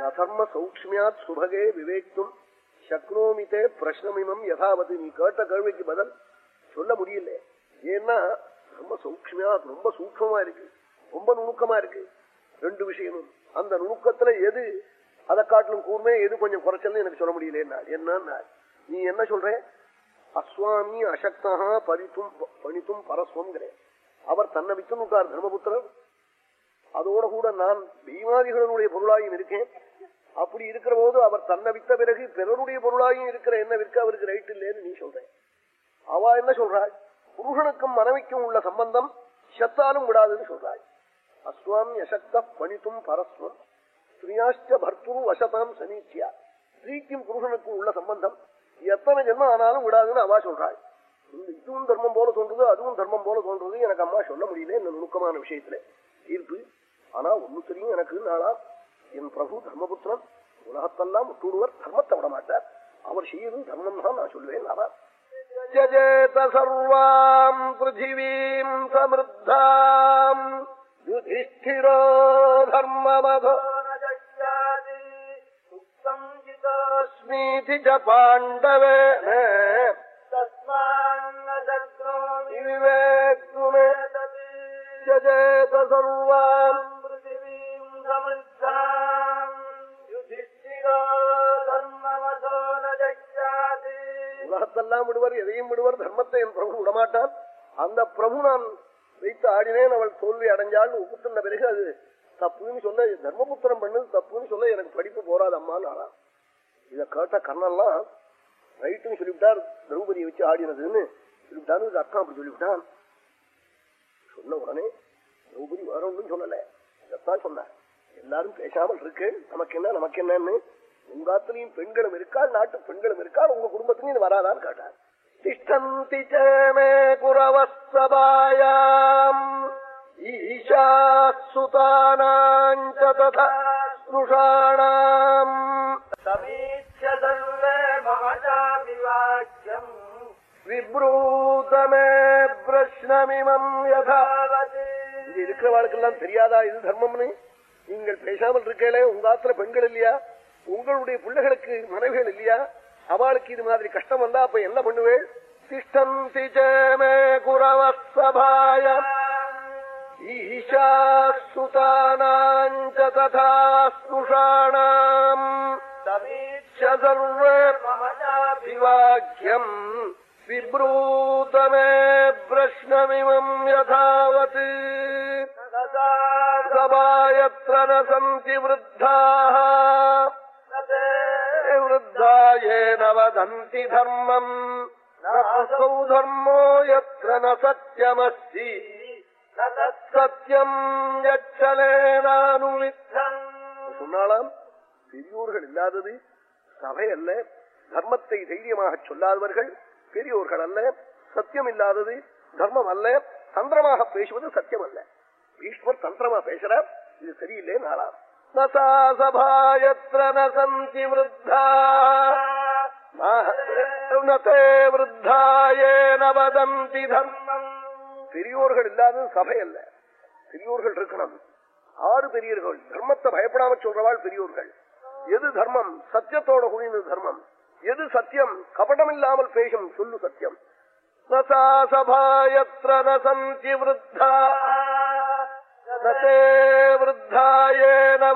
நர்ம சௌக்மியாத் சுபகே விவேக்தும் சக்னோமித்தே பிரஷ்னமிமம் யதாவது நீ கேட்ட கேள்விக்கு பதில் சொல்ல முடியல ஏன்னா ரொம்ப சூக்மியா ரொம்ப சூக்மமா இருக்கு ரொம்ப நுணுக்கமா இருக்கு ரெண்டு விஷயமும் அந்த நுணுக்கத்துல எது அதை காட்டிலும் கூர்மே எது கொஞ்சம் குறைச்சல்னு எனக்கு சொல்ல முடியலன்னா என்ன நீ என்ன சொல்ற அஸ்வாமி அசக்தா பரித்தும் பணித்தும் பரஸ்வம் அவர் தன்னை வித்துனுட்டார் தர்மபுத்திரர். அதோட கூட நான் பீமாதிகளுடைய பொருளாயும் இருக்கேன். அப்படி இருக்கிற போது அவர் தன்னை வித்த பிறகு பிறருடைய பொருளாயும் இருக்கிற என்ன விற்க அவருக்கு ரைட் இல்லைன்னு நீ சொல்ற அவ என்ன சொல்றாள்? புருஷனுக்கும் மனைவிக்கும் உள்ள சம்பந்தம் சத்தாலும் விடாதுன்னு சொல்றாள். அஸ்வாம் யசக்த பணித்தும் பரஸ்வம். ஸ்ரீயாஷ்ட பர்த்துரு வசதாம் சனீச்சியா. ஸ்ரீக்கும் புருஷனுக்கும் உள்ள சம்பந்தம் எத்தனை ஜென்மம் ஆனாலும் விடாதுன்னு அவா சொல்றாள். இதுவும் தர்மம் போல தோன்றது அதுவும் தர்மம் போல தோன்றது. எனக்கு அம்மா சொல்ல முடியல இந்த நுணுக்கமான விஷயத்துல. தீர்ப்பு ஆனா ஒன்னு தெரியும் எனக்கு. நாளா என் பிரபு தர்மபுத்திரன் உலகத்தெல்லாம் விட்டுடுவர் தர்மத்தை விட மாட்டார். அவர் செய்யறது தர்மம் தான் நான் சொல்லுவேன் நானா ஜேத சர்வாம் பிருத்திவீம் சமிருத்தாம் யுதிஷ்டிரோ தர்மமதோ ஜபாண்டவே உலகத்தெல்லாம் விடுவர் எதையும் விடுவர் தர்மத்தை என் பிரபு விடமாட்டான் அந்த பிரபு நான் வைத்து ஆடினேன் அவள் தோல்வி அடைஞ்சாள் ஒப்புத்தின பிறகு அது தப்புன்னு சொல்ல தர்மபுத்திரம் பண்ணது தப்புன்னு சொல்ல எனக்கு படிப்பு போறாது அம்மான்னு ஆனா இத கேட்ட கண்ணெல்லாம் ரைட்டுன்னு சொல்லிவிட்டார் திரௌபதியை வச்சு ஆடினதுன்னு சொல்லிவிட்டான்னு இது அர்த்தம் அப்படி சொல்லிவிட்டான் சொன்ன உடனே திரௌபதி வேற ஒன்றும் சொல்லல இதைத்தான் சொன்னார் எல்லாரும் பேசாமல் இருக்கேன் நமக்கு என்ன நமக்கு என்னன்னு உங்காத்திலையும் பெண்களும் இருக்கால் நாட்டு பெண்களும் இருக்கால் உங்க குடும்பத்திலையும் இது வராதான்னு கேட்டார் திஷ்டந்தி சேமே குரவசபாயாம் ஈஷாசுதானாஞ்சாணாம் சமீச்ச சர்வே விப்ரூதமே பிரஷ்னமிமம் இது இருக்கிறவாளுக்கெல்லாம் தெரியாதா? இது தர்மம்னு? நீங்கள் பேசாமல் இருக்கலே உங்க ஆத்துல பெண்கள் இல்லையா? உங்களுடைய பிள்ளைகளுக்கு மனைவிகள் இல்லையா? அவளுக்கு இது மாதிரி கஷ்டம் வந்தா அப்ப என்ன பண்ணுவேள்? திஷ்டந்தி ஜேமே குரவசபாய ஈஷாசுதானாஞ்ச ததாஸ்னுஷாணாம் சதீட்ச சர்வே மமஜாபிவாக்கியம் मम चापि விவாக்கியம் விப்ரூதமே பிரஷ்னமிமம் யதாவத் तदा சபாயத்ர ந சந்தி விருத்தாः விருத்தா ஏன வதந்தி தர்மம் நசௌ தர்மோ யத்ர ந சத்யமஸ்தி சத்யம் யச்சலேனானுவித்தம் சொன்னாலாம் பெரியோர்கள் இல்லாதது சபை அல்ல தர்மத்தை தைரியமாக சொல்லாதவர்கள் பெரியோர்கள் அல்ல சத்தியம் இல்லாதது தர்மம் அல்ல தந்திரமாக பேசுவது சத்தியம் அல்ல. ஈஸ்வர் தந்திரமா பேசுறார் இது சரியில்லை நாளாம். நசா நசந்தி விருத்தா வதந்தி தர்மம். பெரியோர்கள் இல்லாத சபை அல்ல பெரியோர்கள் இருக்கணும். ஆறு பெரியர்கள் தர்மத்தை பயப்படாம சொல்றவாள் பெரியோர்கள். எது தர்மம்? சத்தியத்தோட குழிந்தது தர்மம். எது சத்தியம்? கபடம் இல்லாமல் பேசும் சொல்லு சத்தியம்.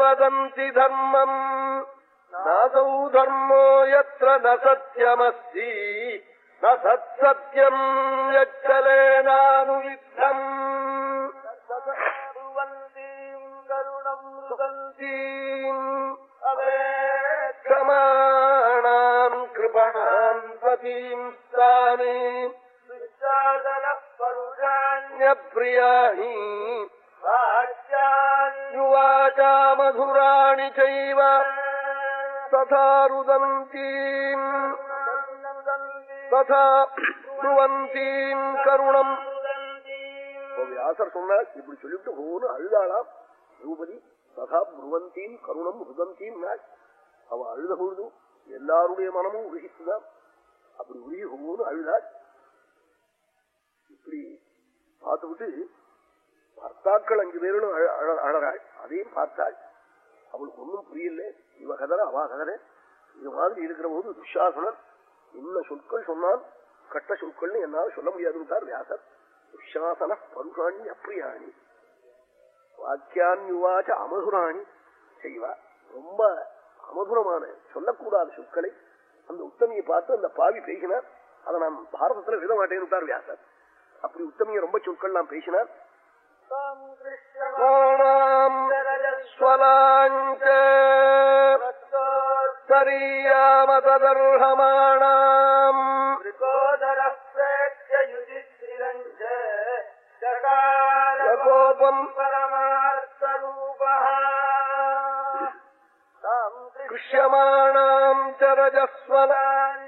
வதந்தி தர்மம். நாசௌ தர்மோ எத்திர ந சத்தியமஸ்தி நத்தியம் எச்சலேனானுவித்தம் கருணம் சுகந்தீம் அவே கிருபணாம் பதீம் ஸ்தானே दुःशासनः परुषाण्य न्यप्रियाणि वाच्यानि युवाचा मधुराणि चैव तथा रुदन्तीम् तथा ब्रुवन्तीम् करुणम् அப்ப வியாசர் சொன்னார் இப்படி சொல்லிட்டு ஓன்னு அழுதாளாம் திரௌபதி சதா புருவந்தீம் கருணம் ஹுதந்தீம் நாள் அவ அழுத பொழுதும் எல்லாருடைய மனமும் உருகித்துதான் அப்படி உருகி ஓன்னு அழுதாள் இப்படி பார்த்துவிட்டு பர்த்தாக்கள் அஞ்சு பேரும் அழறாள். அதையும் பார்த்தாள். அவளுக்கு ஒன்றும் புரியல. இவ கதற அவா கதற. இது மாதிரி இருக்கிற போது துஷாசனன் என்ன சொற்கள் சொன்னால் கட்ட சொற்கள்னு என்னால சொல்ல முடியாதுன்றார் வியாசர். துஷாசன பருஷாணி அப்பிரியாணி வாக்கியான்யுவாச்ச அமதுராணி செய்வா ரொம்ப அமதுரமான சொல்லக்கூடாத சொற்களை அந்த உத்தமியை பார்த்து அந்த பாவி பேசினார். அதை நான் பாரதத்துல எழுத மாட்டேன்னு வியாசர். அப்படி உத்தமிய ரொம்ப சொற்கள் நான் பேசினார் சரீயாமதர்ஹமாணாம் கோபம் கிருஷ்யமாணாம் சரஜஸ்வலான்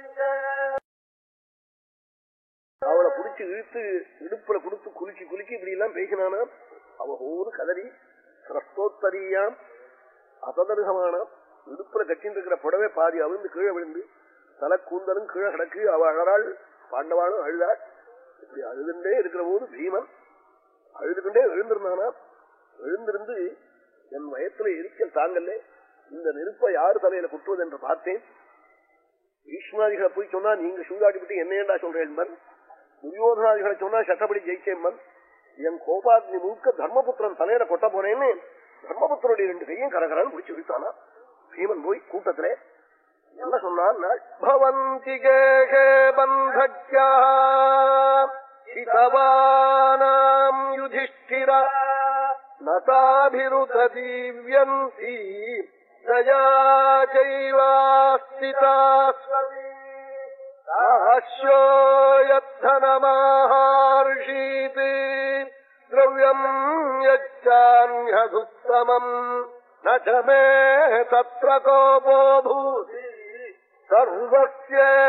அவளை புடிச்சு இழுத்து இடுப்புல கொடுத்து குலுக்கி குலுக்கி இப்படி எல்லாம் பேசினானா அவ ஒரு கதறி சிரஸ்தோத்தரியாம் அபதருகமான இடுப்புல கட்டின்னு இருக்கிற புடவை பாதி அவிழ்ந்து கீழே விழுந்து தலை கூந்தலும் கீழே கிடக்கு அவ அழறாள் பாண்டவாளும் அழுதாள் இப்படி அழுதுண்டே இருக்கிற போது பீமன் அழுதுகொண்டே எழுந்திருந்தானா எழுந்திருந்து என் வயத்துல இருக்கல் தாங்கல்ல இந்த நெருப்பை யாரு தலையில குட்டுவது என்று பார்த்தேன். பீஷ்மாதிகளை போய் சொன்னா நீங்க சூதாடி விட்டு என்ன ஏண்டா சொல்றேன் மன் துரியோதனாதிகளை சொன்னா சட்டப்படி ஜெயிச்சேன் மன் என் கோபாக்னி முழுக்க தர்மபுத்திரன் தலையில கொட்ட போறேன்னு தர்மபுத்தருடைய ரெண்டு கையும் கரகரான்னு முடிச்சு விட்டானா பீமன் போய் கூட்டத்திலே என்ன சொன்னான்? பவந்தி கேகே பந்தக்யா ஹிதவானாம் யுதிஷ்டிர நதாபிருதீவ்யந்தி தயா ஜைவாஸ்திதாஸ்வோ யத்தனமாஹார்ஷீத் திரவியம் யச்சான்யதுத்தமம் நமே தத்ர கோபோ பூதி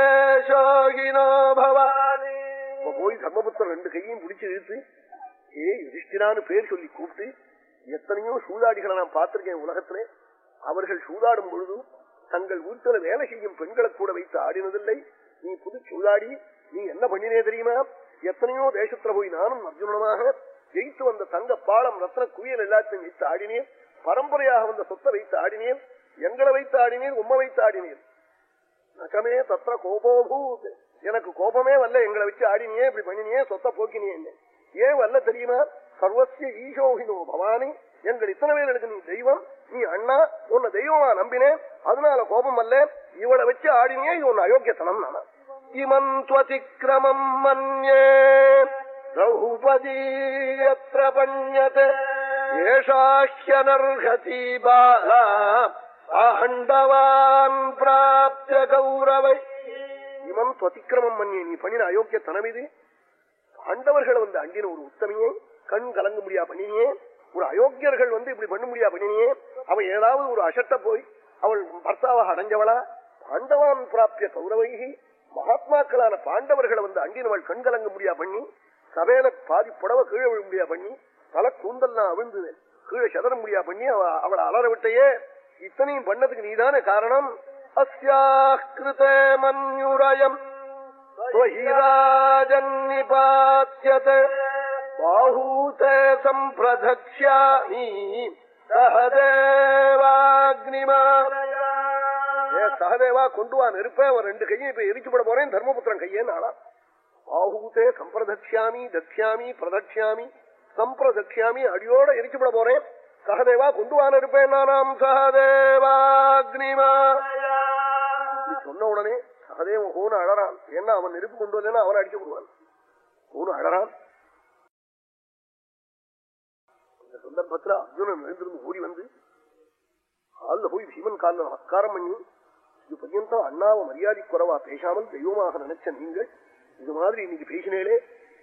சர்வஸ்யோகினோ பவானி போய் தர்மபுத்தர் ரெண்டு கையும் பிடிச்சு இழுத்து ஏ யுதிஷ்டிரான்னு பேர் சொல்லி கூப்பிட்டு எத்தனையோ சூதாடிகளை நான் பார்த்திருக்கேன் உலகத்திலே அவர்கள் சூதாடும் பொழுது தங்கள் வீட்டுல வேலை செய்யும் பெண்களை கூட வைத்து ஆடினதில்லை. நீ புது சூதாடி நீ என்ன பண்ணினே தெரியுமா? எத்தனையோ தேசத்துல போய் நானும் அர்ஜுனமாக ஜெயித்து வந்த தங்க பாலம் ரத்ன குவியல் எல்லாத்தையும் வைத்து ஆடினேன். பரம்பரையாக வந்த சொத்தை வைத்து ஆடினேன். எங்களை வைத்து ஆடினேன் உம்மை வைத்து ஆடினேன். நகமே தத்திர கோபோபூத். எனக்கு கோபமே வல்ல எங்களை வச்சு ஆடினியே இப்படி பண்ணினியே சொத்த போக்கினியே ஏன் வல்ல தெரியுமா? சர்வசிய ஈசோகினோ பவானி எங்கள் இத்தனை பேர்களுக்கு நீ தெய்வம் நீ அண்ணா உன்னை தெய்வமா நம்பினேன். அதனால கோபம் அல்ல இவளை வச்சு ஆடினே இது ஒன்னு அயோக்கியத்தனம் நானா. இமம் துவதிக்கிரமம் மன்யே திரௌபதீயத்ர பண்யத் ஏஷாஹ்யனர்ஹதி பாலா ஆண்டவான் பிராப்த கௌரவை. இவன் துவதிக்கிரமம் மன்னிய நீ பண்ணின அயோக்கியத்தனம் இது. பாண்டவர்களை வந்து அண்டின ஒரு உத்தமையை கண் கலங்க முடியா பண்ணினியே. ஒரு அயோக்கியர்கள் வந்து இப்படி பண்ண முடியா பண்ணினியே? அவன் ஏதாவது ஒரு அசட்ட போய் அவள் பர்த்தாவாக அடைஞ்சவளா? பாண்டவான் பிராப்திய கௌரவைகி மகாத்மாக்களான பாண்டவர்களை வந்து அண்டினவள் கண்கலங்க முடியா பண்ணி சபையில பாதி புடவை கீழே விழ முடியா பண்ணி தலை கூந்தல்லாம் அவிழ்ந்து கீழே சதற முடியா பண்ணி அவ அவளை அலற விட்டையே இத்தனையும் பண்ணதுக்கு நீதான காரணம்? அஸ்யாகிருதே மன்யுரயம். ஸ்வஹிராஜன்னிபாத்யத் பாஹூதே சம்பிரதக்ஷ்யாமி சகதேவா கொண்டு வா நெருப்ப ஒரு ரெண்டு கையும் இப்ப எரிச்சு போட போறேன் தர்மபுத்திரன் கையேன்னு ஆனா ஆஹூத்தே சம்பிரதக்ஷாமி தக்ஷாமி பிரதக்ஷாமி சம்பிரதக்ஷாமி அடியோட எரிச்சு போட போறேன். சகதேவா கொண்டு வா நெருப்பேன் நானாம் சகதேவாக்னிமா சொன்ன உடனே சகதேவன் ஹோன அழறான். ஏன்னா அவன் நெருப்பு கொண்டு வரலன்னா அவன் அடிச்சு விடுவான் ஹோன அழறான். சந்தர்ப்பத்துல அர்ஜுனன் எழுந்திருந்து ஓடி வந்து காலில் போய் பீமன் காலில் நமஸ்காரம் பண்ணி இது பர்யந்தம் அண்ணாவை மரியாதை குறைவா பேசாமல் தெய்வமாக நினைச்ச நீங்கள்? இது மாதிரி இன்னைக்கு பேசினேலே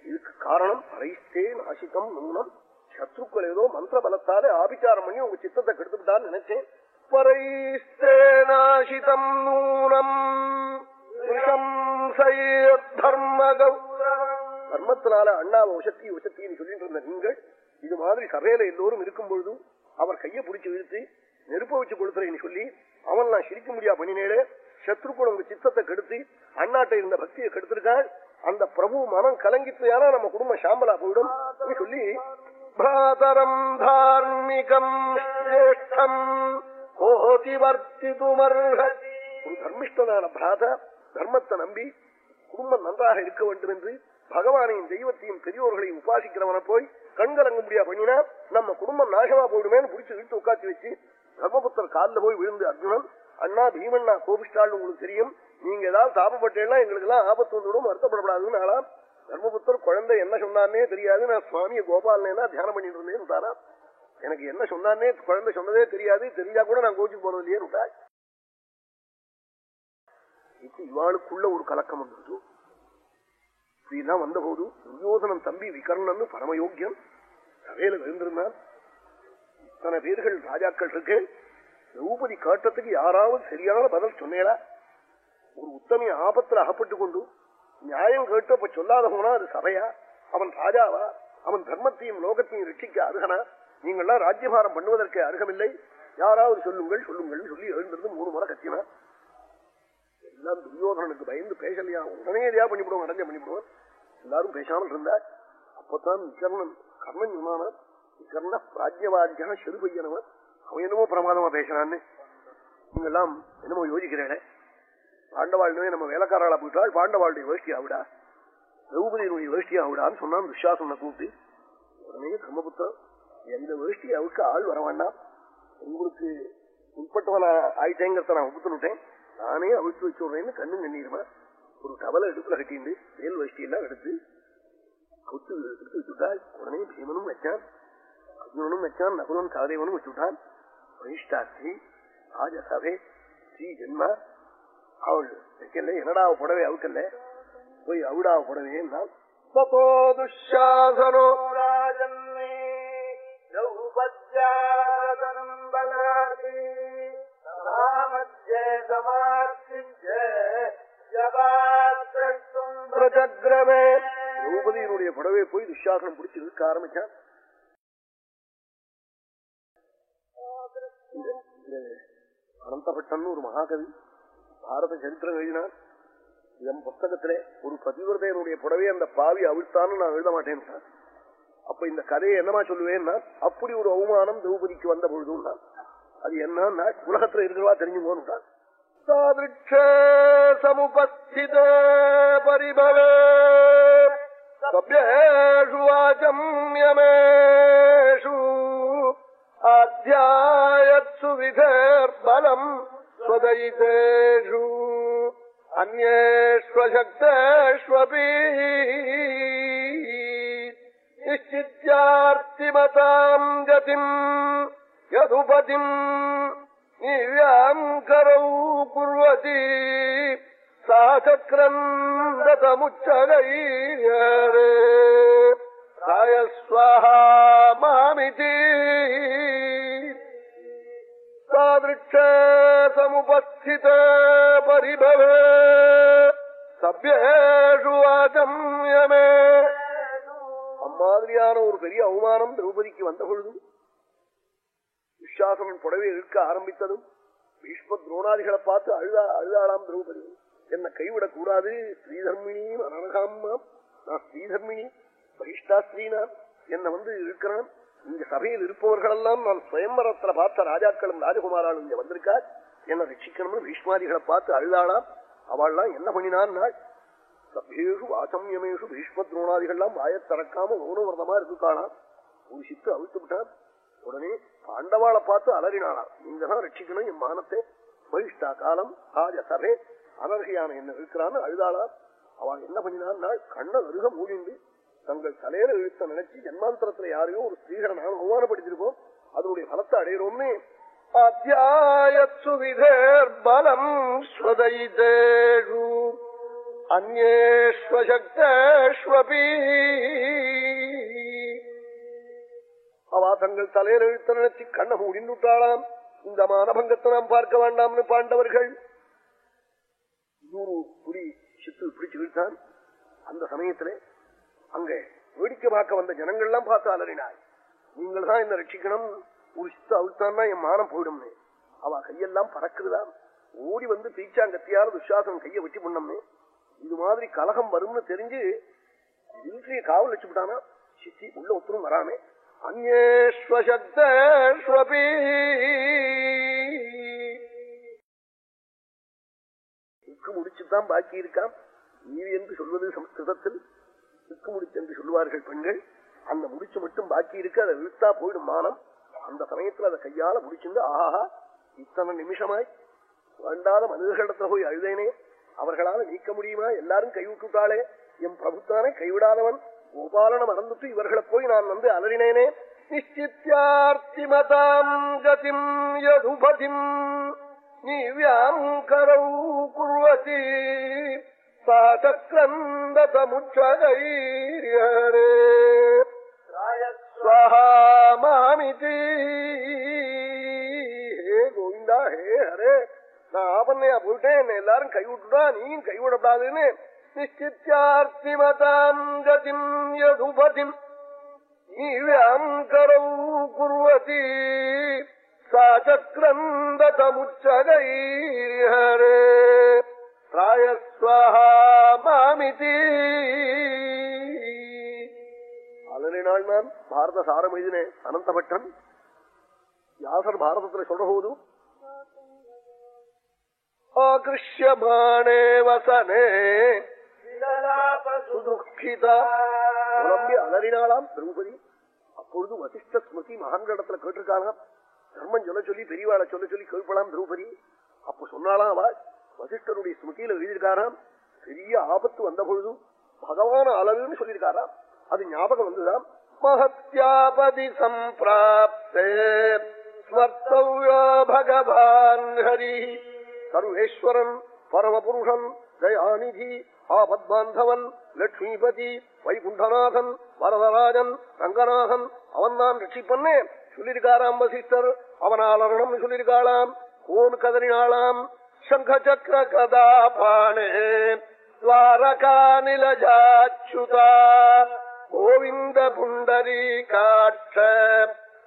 இதுக்கு காரணம் அரைஸ்தே நாசிக்கம் நூனம் சத்ருக்கள் ஏதோ மந்திர பலத்தாலே ஆபிச்சாரம் பண்ணி உங்க சித்தத்தை கெடுத்துட்டான்னு நினைச்சேன். பரைஸ்தே நாசிதம் நூனம் தர்மத்தினால அண்ணாவை உசத்தி உசத்தின்னு சொல்லிட்டு இருந்த நீங்கள் இது மாதிரி சபையில எல்லோரும் இருக்கும் பொழுதும் அவர் கையை பிடிச்சு இழுத்து நெருப்ப வச்சு கொடுத்துறேன்னு சொல்லி அவன் நான் சிரிக்க முடியா பண்ணினேடே சத்ருக்குள் உங்க சித்தத்தை கெடுத்து அண்ணாட்ட இருந்த பக்தியை கெடுத்திருக்காள் அந்த பிரபு மனம் கலங்கிட்டு யாரா நம்ம குடும்பம் சாம்பலா போயிடும் சொல்லி பிராதரம் தார்மிகம் சிரேஷ்டம் கோதி ஒரு தர்மிஷ்டனான பிராதா தர்மத்தை நம்பி குடும்பம் நன்றாக இருக்க வேண்டும் என்று பகவானையும் தெய்வத்தையும் பெரியோர்களையும் உபாசிக்கிறவன போய் கண்கலங்க முடியா? பண்ணினா நம்ம குடும்பம் நாசமா போயிடுமேன்னு பிடிச்சி இழுத்து உட்காந்து வச்சு தர்மபுத்தர் காலில் போய் விழுந்து அர்ஜுனன் அண்ணா பீமண்ணா கோபிஷ்டால் உங்களுக்கு தெரியும். நீங்க ஏதாவது தாபப்பட்டேன்னா எங்களுக்கு எல்லாம் ஆபத்து வந்துவிடும் வருத்தப்படப்படாதுன்னு ஆளா தர்மபுத்தர் குழந்தை என்ன சொன்னானே தெரியாது. நான் சுவாமிய கோபாலனா தியானம் பண்ணிட்டு இருந்தேன்னு தாரா எனக்கு என்ன சொன்னானே குழந்தை சொன்னதே தெரியாது. தெரிஞ்சா கூட நான் கோச்சுக்கு போறது இல்லையே விட்டாய் இப்ப இவாளுக்குள்ள ஒரு கலக்கம் வந்துருச்சு. இப்படிலாம் வந்தபோது துரியோதனன் தம்பி விகர்ணன் பரமயோக்கியம் சபையில விழுந்திருந்தான் இத்தனை பேர்கள் ராஜாக்கள் இருக்கு. திரௌபதி காட்டத்துக்கு யாராவது சரியான பதில் சொன்னேடா ஒரு உத்தமைய ஆபத்துல அகப்பட்டு கொண்டு நியாயம் கேட்டு அப்ப சொல்லாத போனா அது சபையா? அவன் ராஜாவா? அவன் தர்மத்தையும் லோகத்தையும் ரட்சிக்க அருகனா? நீங்கள்லாம் ராஜ்யபாரம் பண்ணுவதற்கு அருகமில்லை. யாராவது சொல்லுங்கள் சொல்லுங்கள் சொல்லி எழுந்திருந்து மூணு முறை கத்தினா எல்லாம் துரியோதனனுக்கு பயந்து பேசலையா? உடனே எதையா பண்ணிவிடுவோம் அடைஞ்ச பண்ணிவிடுவோம். எல்லாரும் பேசாமல் இருந்தார். அப்பத்தான் விகர்ணன் கர்ணன் சொன்னான விகர்ண பிராஜ்யவாதியான செருபையனவன் அவன் என்னமோ பிரமாதமா பேசினான்னு நீங்கெல்லாம் என்னமோ யோசிக்கிறேன் பாண்டவாழ்னவே நம்ம வேலைக்காரர்களா போயிட்டாள் பாண்டவாளுடைய வேஷ்டி ஆவிடா திரௌபதியினுடைய வேஷ்டி ஆவிடான்னு சொன்னான் துஷாசனை கூப்பிட்டு உடனே கர்மபுத்திரம் எந்த வேஷ்டி அவுக்கு ஆள் வர வேண்டாம். உங்களுக்கு உட்பட்டவன் ஆயிட்டேங்கிறத நான் ஒப்புத்துனுட்டேன் நானே அவிழ்த்து வச்சு விடுறேன்னு கண்ணு கண்ணீருமா? ஒரு டவலை எடுப்புல கட்டிண்டு வேல் வேஷ்டி எடுத்து கொத்து எடுத்து வச்சுட்டாள் உடனே பீமனும் வச்சான் அர்ஜுனனும் வச்சான் நகுலன் சகதேவனும் வச்சுட்டான் வைஷ்டாஸ்திரி ராஜசபை ஸ்ரீ ஜென்மா அவள் வைக்கல என்னடா புடவை அவுக்கல்ல போய் அவுடாவ புடவையே நான் ஜபாத்ரஷ்டும் திரௌபதியினுடைய புடவை போய் துஷாசனம் பிடிச்சு இழுக்க ஆரம்பிச்சான் அனந்தபட்டன் ஒரு மகாகவி பாரத சரித்திரம் எழுதினான் என் புஸ்தகத்திலே ஒரு பதிவிரதையனுடைய புடவை அந்த பாவி அவிழ்த்தான்னு நான் எழுத மாட்டேன் அப்ப இந்த கதையை என்னமா சொல்லுவேன்னா அப்படி ஒரு அவமானம் திரௌபதிக்கு வந்த பொழுதும் அது என்னன்னா உலகத்துல இருக்கிறவா தெரிஞ்சு போனுட்டான் சமுபஸ்தித பரிபவே சப்யேஷு வாச்சம்யமேஷு அத்தியாயத்சு விதேர்பலம் ஸ்வதயிதேஷு அந்நேஷ்வசக்தேஷ்வபி நிச்சித்யார்த்திமதாம் கதிம் யதுபதிம் நிவ்யாங்கரௌ குர்வதி சா சக்கரந்தமுச்சகைரே ராயஸ்வஹா மாமிதி. தாதிருட்ச சமுபஸ்தித பரிபவே. சபியேஷு வாச்சம்யமே அம்மாதிரியான ஒரு பெரிய அவமானம் திரௌபதிக்கு வந்த பொழுதும் துஷாசனன் புடவை இழுக்க ஆரம்பித்ததும் பீஷ்ம துரோணாதிகளை பார்த்து அழுதா அழுதாளாம் திரௌபதி. என்னை கைவிடக் கூடாது ஸ்ரீதர்மிணி அனகாமாம் நான் ஸ்ரீதர்மிணி பகிஷ்டா என்னை வந்து இருக்கிறான் இங்க சபையில் இருப்பவர்களெல்லாம் நான் சுயம்பரத்துல பார்த்த ராஜாக்களும் ராஜகுமாராலும் இங்க வந்திருக்கா என்னை ரட்சிக்கணும்னு பீஷ்மாதிகளை பார்த்து அழுதாளாம். அவள்லாம் என்ன பண்ணினான் நாள் சபேஷு வாசம்யமேஷு பீஷ்ம துரோணாதிகள்லாம் வாயத் திறக்காம மௌனவிரதமா இருக்குக்காளாம் ஒரு சித்து அவிழ்த்து விட்டான். உடனே பாண்டவாளை பார்த்து அலறினாளாம் நீங்க தான் ரட்சிக்கணும் என் மானத்தை. மகிஷ்டா காலம் ராஜ சபே அனர்கையான என்ன இருக்கிறான்னு அழுதாளா? அவள் என்ன பண்ணினான் கண்ண அருக மூடிண்டு தங்கள் தலையில இழுத்த நினைச்சு ஜன்மாந்தரத்துல யாரையோ ஒரு ஸ்திரீகளை நாங்கள் அவமானப்படுத்திருக்கோம் அதனுடைய பலத்தை அடையிறோம்னு. அத்தியாயத்து விதேர் ஸ்வதைதேஷு. அந்நேஷ்வசக்தேஷ்வபி அவா தங்கள் தலையில இழுத்த நினைச்சு கண்ண மூடிந்துட்டாளாம் இந்த மானபங்கத்தை நாம் பார்க்க வேண்டாம்னு பாண்டவர்கள். நூறு புடி சித்து பிடிச்சு இழுத்தான் அந்த சமயத்துல அங்க வேடிக்கை பார்க்க வந்த ஜனங்கள்லாம் பார்த்து அலறினாய். நீங்கள் தான் என்ன ரட்சிக்கணும். ஒரு சித்த என் மானம் போயிடும்னு. அவ கையெல்லாம் பறக்குதுதான் ஓடி வந்து பீச்சாங்கத்தியால துஷாசனம் கையை வெட்டி பண்ணோம்னு. இது மாதிரி கலகம் வரும்னு தெரிஞ்சு இன்றைய காவல் வச்சுட்டானா சித்தி உள்ள ஒத்துரும் வராமே. அந்நேஸ்வசப்தேஸ்வபி இக்கு முடிச்சுதான் பாக்கி இருக்கான் நீ என்று சொல்வது சம்ஸ்கிருதத்தில் இக்கு முடிச்சு என்று சொல்லுவார்கள் பெண்கள். அந்த முடிச்சு மட்டும் பாக்கி இருக்கு அதை விழுத்தா போயிடும் மானம். அந்த சமயத்துல அதை கையால முடிச்சிருந்து ஆஹா இத்தனை நிமிஷமாய். வேண்டாத மனிதர்களிடத்துல போய் அழுதேனே. அவர்களால நீக்க முடியுமா? எல்லாரும் கைவிட்டுட்டாளே என் பிரபுத்தானே கைவிடாதவன். கோபாலனை மறந்துட்டு இவர்களை போய் நான் வந்து அலறினேனே. நிச்சித்யார்த்திமதாம் கதிம் யதுபதிம் நீவியாம் கரௌ குர்வதி சா சக்கரந்தமுச்சகைரே ஸ்வஹாமாமிதி ஹே கோவிந்தா ஹே ஹரே நான் ஆபன்னையா போயிட்டேன் என்ன எல்லாரும் கைவிட்டுடா நீயும் கைவிடப்படாதுன்னு நிச்சித்யார்த்திமதாம் கதிம் யதுபதிம். ஈவ்யாம் கரௌ குர்வதி. சா சக்கரந்தமுச்சகைரே பிராயஸ்வஹாமாமிதி அலறினாள் நான் பாரத சாரம் எழுதினேன் அனந்தபட்டன். யாசர் பாரதத்துல சொல்ற போது ஆகிருஷ்யமானே வசனே. அலறினாலாம் திரௌபதி. அப்பொழுது வசிஷ்ட ஸ்மிருதி மகான்களிடத்துல கேட்டிருக்காங்க. தர்மம் சொல்ல சொல்லி பெரியவாளை சொல்ல சொல்லி கேட்பலாம் திரௌபதி. அப்ப சொன்னாலாம் வசிஷ்டருடைய ஸ்மிருதியில எழுதியிருக்காராம். பெரிய ஆபத்து வந்த பொழுது பகவான அளவுன்னு சொல்லியிருக்காராம். அது ஞாபகம் வந்துதான் மகத்யாபதி சம்பிராப்தே. ஸ்மர்த்தவ்யோ பகவான் ஹரி. சர்வேஸ்வரன் பரமபுருஷன் ஜயாநிதி ஆபத்மாந்தவன் லட்சுமிபதி வைகுண்டநாதன் வரதராஜன் ரங்கநாதன் அவன் தான் ரட்சிப்பண்ணே சொல்லியிருக்காராம் வசிஷ்டர் அவனாலரணம் சொல்லியிருக்காளாம். கோன் கதறினாளாம் சங்க சக்கர கதா பாணே துவாரகாநிலஜாச்சுதா. கோவிந்த புண்டரி காட்ச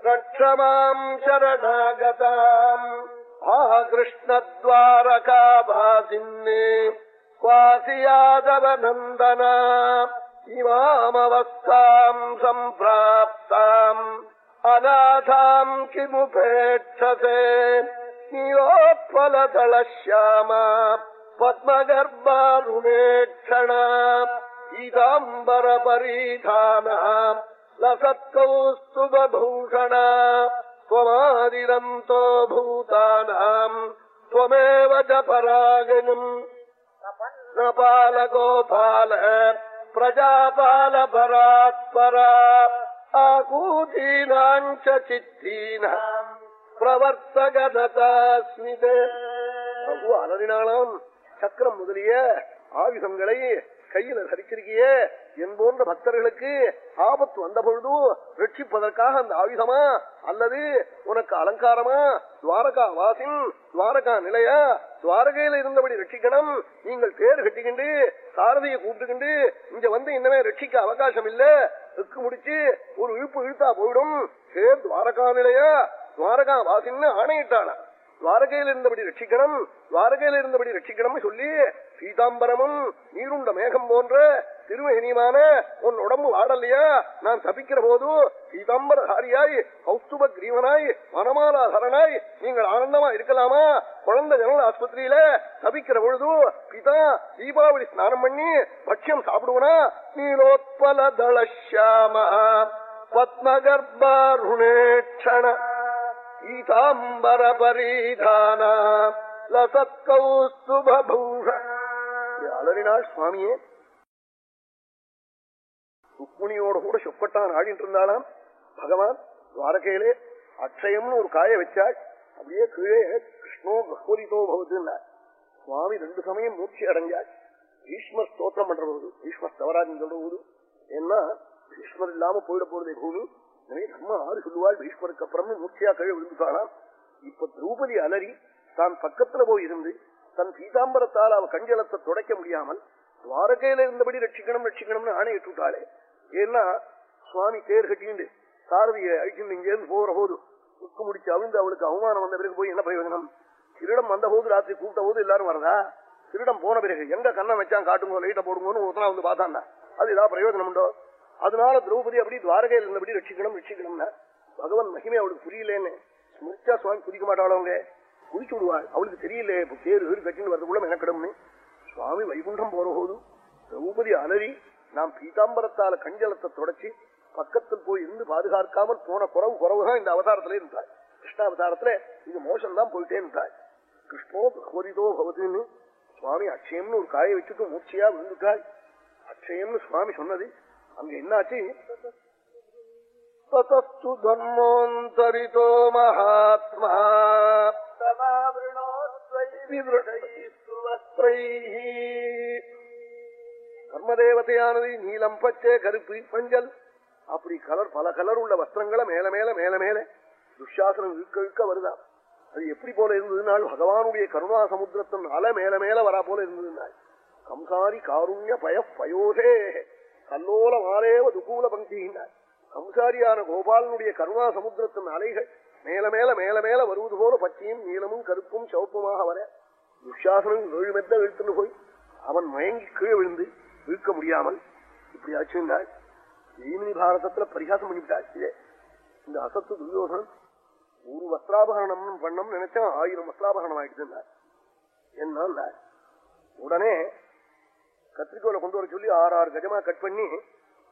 ரட்சமாம் சரணாகதாம். ஆ கிருஷ்ணத்வாரகாபாசின்னே. வாசியாதவநந்தனா இமாமவஸ்தாம் சம்பிராப்தாம் அநாதாம் கிமுபேட்சசே நியோத்பலதளசியாமா பத்மகர்பாருணேட்சணா இதாம்பரபரீதானா லசத்கௌஸ்துபூஷணா त्वमादिरन्तो भूतानाम् त्वमेव च பால கோபால பிரஜாபால பராத்பரா ஆகூதீனாஞ்ச சித்தீனா பிரவர்த்தகதாஸ்மித அலறினாலாம் சக்கரம் முதலிய ஆயுதங்களை கையில தரிச்சிருக்கியே என் போன்ற பக்தர்களுக்கு ஆபத்து வந்த பொழுது ரட்சிப்பதற்காக அந்த ஆயுதமா? அல்லது உனக்கு அலங்காரமா? துவாரகா வாசின் துவாரகா நிலையா? துவாரகையில இருந்தபடி ரட்சிக்கணும். நீங்கள் பேர் கட்டிக்கிண்டு சாரதியை கூப்பிட்டுக்கிண்டு இங்க வந்து இன்னமே ரட்சிக்க அவகாசம் இல்ல இக்கு முடிச்சு ஒரு இழுப்பு இழுத்தா போயிடும். பேர் துவாரகா நிலையா? துவாரகா வாசின்னு ஆணையிட்டானா துவாரகையில் இருந்தபடி ரட்சிக்கணும் துவாரகையில் இருந்தபடி ரட்சிக்கணும் சொல்லி சீதாம்பரமும் நீருண்ட மேகம் போன்ற திருமேனியமான உன் உடம்பு வாடலையா? நான் தப்பிக்கிற போது சீதாம்பரதாரியாய் கௌஸ்துப கிரீவனாய் வனமாலாதரனாய் நீங்கள் ஆனந்தமா இருக்கலாமா? குழந்தை ஜனல் ஆஸ்பத்திரியில தவிக்கிற பொழுது பிதா தீபாவளி ஸ்நானம் பண்ணி பட்சியம் சாப்பிடுவனா? நீலோத்பல தள பத்மகர்பாருணேட்சண ஈதாம்பர பரீதான அலறினாள் சுவாமியே. ருக்மிணியோட கூட சொப்பட்டான் ஆடிட்டு இருந்தாளாம். பகவான் துவாரகையிலே அக்ஷயம்னு ஒரு காய வச்சாள். அப்படியே கீழே கிருஷ்ணோ பகவதிதோ பவதுன்னா சுவாமி ரெண்டு சமயம் மூச்சு அடைஞ்சாள் ஈஸ்வர் ஸ்தோத்திரம் பண்ற போது ஈஸ்வர் தவராஜன் சொல்ற போது ஏன்னா ஈஸ்வர் இல்லாம போயிட போறதே பூமி. உடனே நம்ம ஆறு சொல்லுவாள் பீஷ்மருக்கு அப்புறம் மூர்ச்சியா கழுவி விழுந்துட்டாளாம் இப்ப திரௌபதி அலறி தான் பக்கத்துல போய் இருந்து தன் பீதாம்பரத்தால் அவ கஞ்சலத்தை துடைக்க முடியாமல் துவாரகையில இருந்தபடி ரட்சிக்கணும் ரட்சிக்கணும்னு ஆணையிட்டுட்டாளே ஏன்னா சுவாமி தேர் கட்டிண்டு சாரதியை அழிச்சுட்டு இங்கேருந்து போற போது உக்கு முடிச்சு அவிழ்ந்து அவளுக்கு அவமானம் வந்த பிறகு போய் என்ன பிரயோஜனம்? திருடம் வந்த போது ராத்திரி கூப்பிட்ட போது எல்லாரும் வரதா? திருடம் போன பிறகு எங்க கண்ணம் வச்சான் காட்டுங்க லைட்டை போடுங்கன்னு ஒருத்தனா வந்து பார்த்தாண்டா அது ஏதாவது பிரயோஜனம் உண்டோ? அதனால திரௌபதி அப்படி துவாரகையில் இருந்தபடி ரட்சிக்கணும் ரட்சிக்கணும்னா. பகவான் மகிமை அவளுக்கு புரியலேன்னு. ஸ்மிருச்சா சுவாமி குதிக்க மாட்டாள் அவங்க? குதிச்சு விடுவாள். அவளுக்கு தெரியல இப்ப பேரு வீடு கட்டின்னு வரதுக்குள்ள மெனக்கிடும்னு. சுவாமி வைகுண்டம் போற போது திரௌபதி அலறி நாம் பீதாம்பரத்தால கஞ்சலத்தை தொடச்சி பக்கத்தில் போய் இருந்து பாதுகாக்காமல் போன குறவு குறவுதான் இந்த அவதாரத்திலே இருந்தாள். கிருஷ்ணாவதாரத்துல இது மோசம் தான் போயிட்டே இருந்தாள். கிருஷ்ணோ கோரிதோ பவதுன்னு சுவாமி அக்ஷயம்னு ஒரு காயை வச்சுட்டு மூர்ச்சியா விழுந்துட்டாள். அக்ஷயம்னு சுவாமி சொன்னது அங்க என்னாச்சு? ததஸ்து தர்மோந்தரிதோ மகாத்மா. தர்மதேவதையானது நீலம் பச்சை கருப்பு மஞ்சள். அப்படி கலர் பல கலர் உள்ள வஸ்திரங்களை மேல மேல மேல மேல துஷாசனம் இழுக்க இழுக்க வருதான் அது எப்படி போல இருந்ததுனால் பகவானுடைய கருணா சமுத்திரத்தின் அலை மேல மேல வரா போல இருந்ததுனால். கம்சாரி காருண்ய பய பயோதே. கல்லோல மாலேவ துகூல பங்கினார் சம்சாரியான கோபாலனுடைய கருணா சமுத்திரத்தின் அலைகள் மேல மேல மேல மேல வருவது போல பச்சையும் நீளமும் கருப்பும் சௌப்பமாக வர துஷாசனம் ஏழு மெத்த இழுத்துன்னு போய் அவன் மயங்கி கீழே விழுந்து இழுக்க முடியாமல் இப்படி ஆச்சுன்னாள் ஜெய்மினி பாரதத்துல பரிகாசம் பண்ணிவிட்டாள் இதே இந்த அசத்து துரியோசனம் ஒரு வஸ்திராபகரணம் பண்ணம் நினைச்சா ஆயிரம் வஸ்திராபகரணம் ஆயிடுச்சு என்ன உடனே கத்திரிக்கோலை கொண்டு வர சொல்லி ஆறு ஆறு கஜமா கட் பண்ணி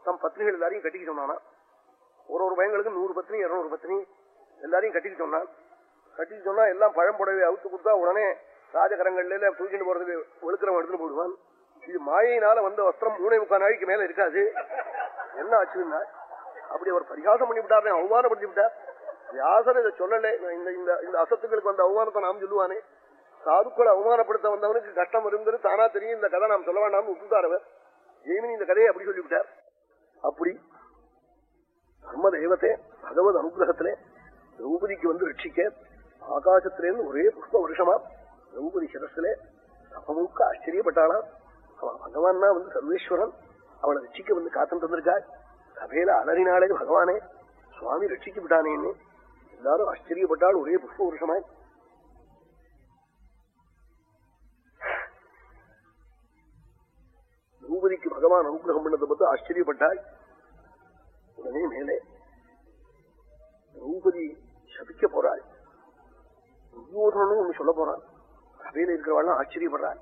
தம் பத்னிகள் எல்லாரையும் கட்டிக்க சொன்னானா? ஒரு ஒரு பையங்களுக்கு நூறு பத்னி இருநூறு பத்னி எல்லாரையும் கட்டிக்க சொன்னான் கட்டிக்க சொன்னா எல்லாம் பழம் புடவை அவுத்து கொடுத்தா உடனே ராஜகரங்கள்ல தூக்கிட்டு போறதுக்கு ஒழுக்கிறவன் எடுத்துட்டு போடுவான் இது மாயினால வந்த வஸ்திரம் மூணை முக்கால் நாளைக்கு மேல இருக்காது. என்ன ஆச்சுன்னா அப்படி அவர் பரிகாசம் பண்ணி விட்டாரு அவமானப்படுத்தி விட்டார். வியாசர் இதை சொல்லலை. இந்த இந்த இந்த அசத்துக்களுக்கு வந்த அவமானத்தை நாம் சொல்லுவானே. சாதுக்களை அவமானப்படுத்த வந்தவனுக்கு கஷ்டம் இருந்தது தானா தெரியும். இந்த கதை நாம் சொல்ல வேண்டாம்னு விட்டுட்டாரவர் ஜெய்மினி இந்த கதையை அப்படி சொல்லிவிட்டார். அப்படி தர்ம தெய்வத்தை பகவத் அனுகிரகத்திலே திரௌபதிக்கு வந்து ரட்சிக்க ஆகாசத்திலேருந்து ஒரே புஷ்ப வருஷமா திரௌபதி சிரசிலே தபமுக்க ஆச்சரியப்பட்டாளாம் அவன் பகவான்னா வந்து சர்வேஸ்வரன். அவனை ரட்சிக்க வந்து காத்துட்டு வந்திருக்காள் சபையில அலறினாலே பகவானே சுவாமி ரட்சிக்கு விட்டானேன்னு எல்லாரும் ஆச்சரியப்பட்டாள் ஒரே புஷ்ப வருஷமாய் திரௌபதிக்கு பகவான் அனுகிரகம் பண்ணதை பார்த்து ஆச்சரியப்பட்டாய். உடனே மேலே திரௌபதி சபிக்க போறாள். துரியோதனும் ஒண்ணு சொல்ல போறான். சபையில இருக்கிறவாள் ஆச்சரியப்படுறாள்.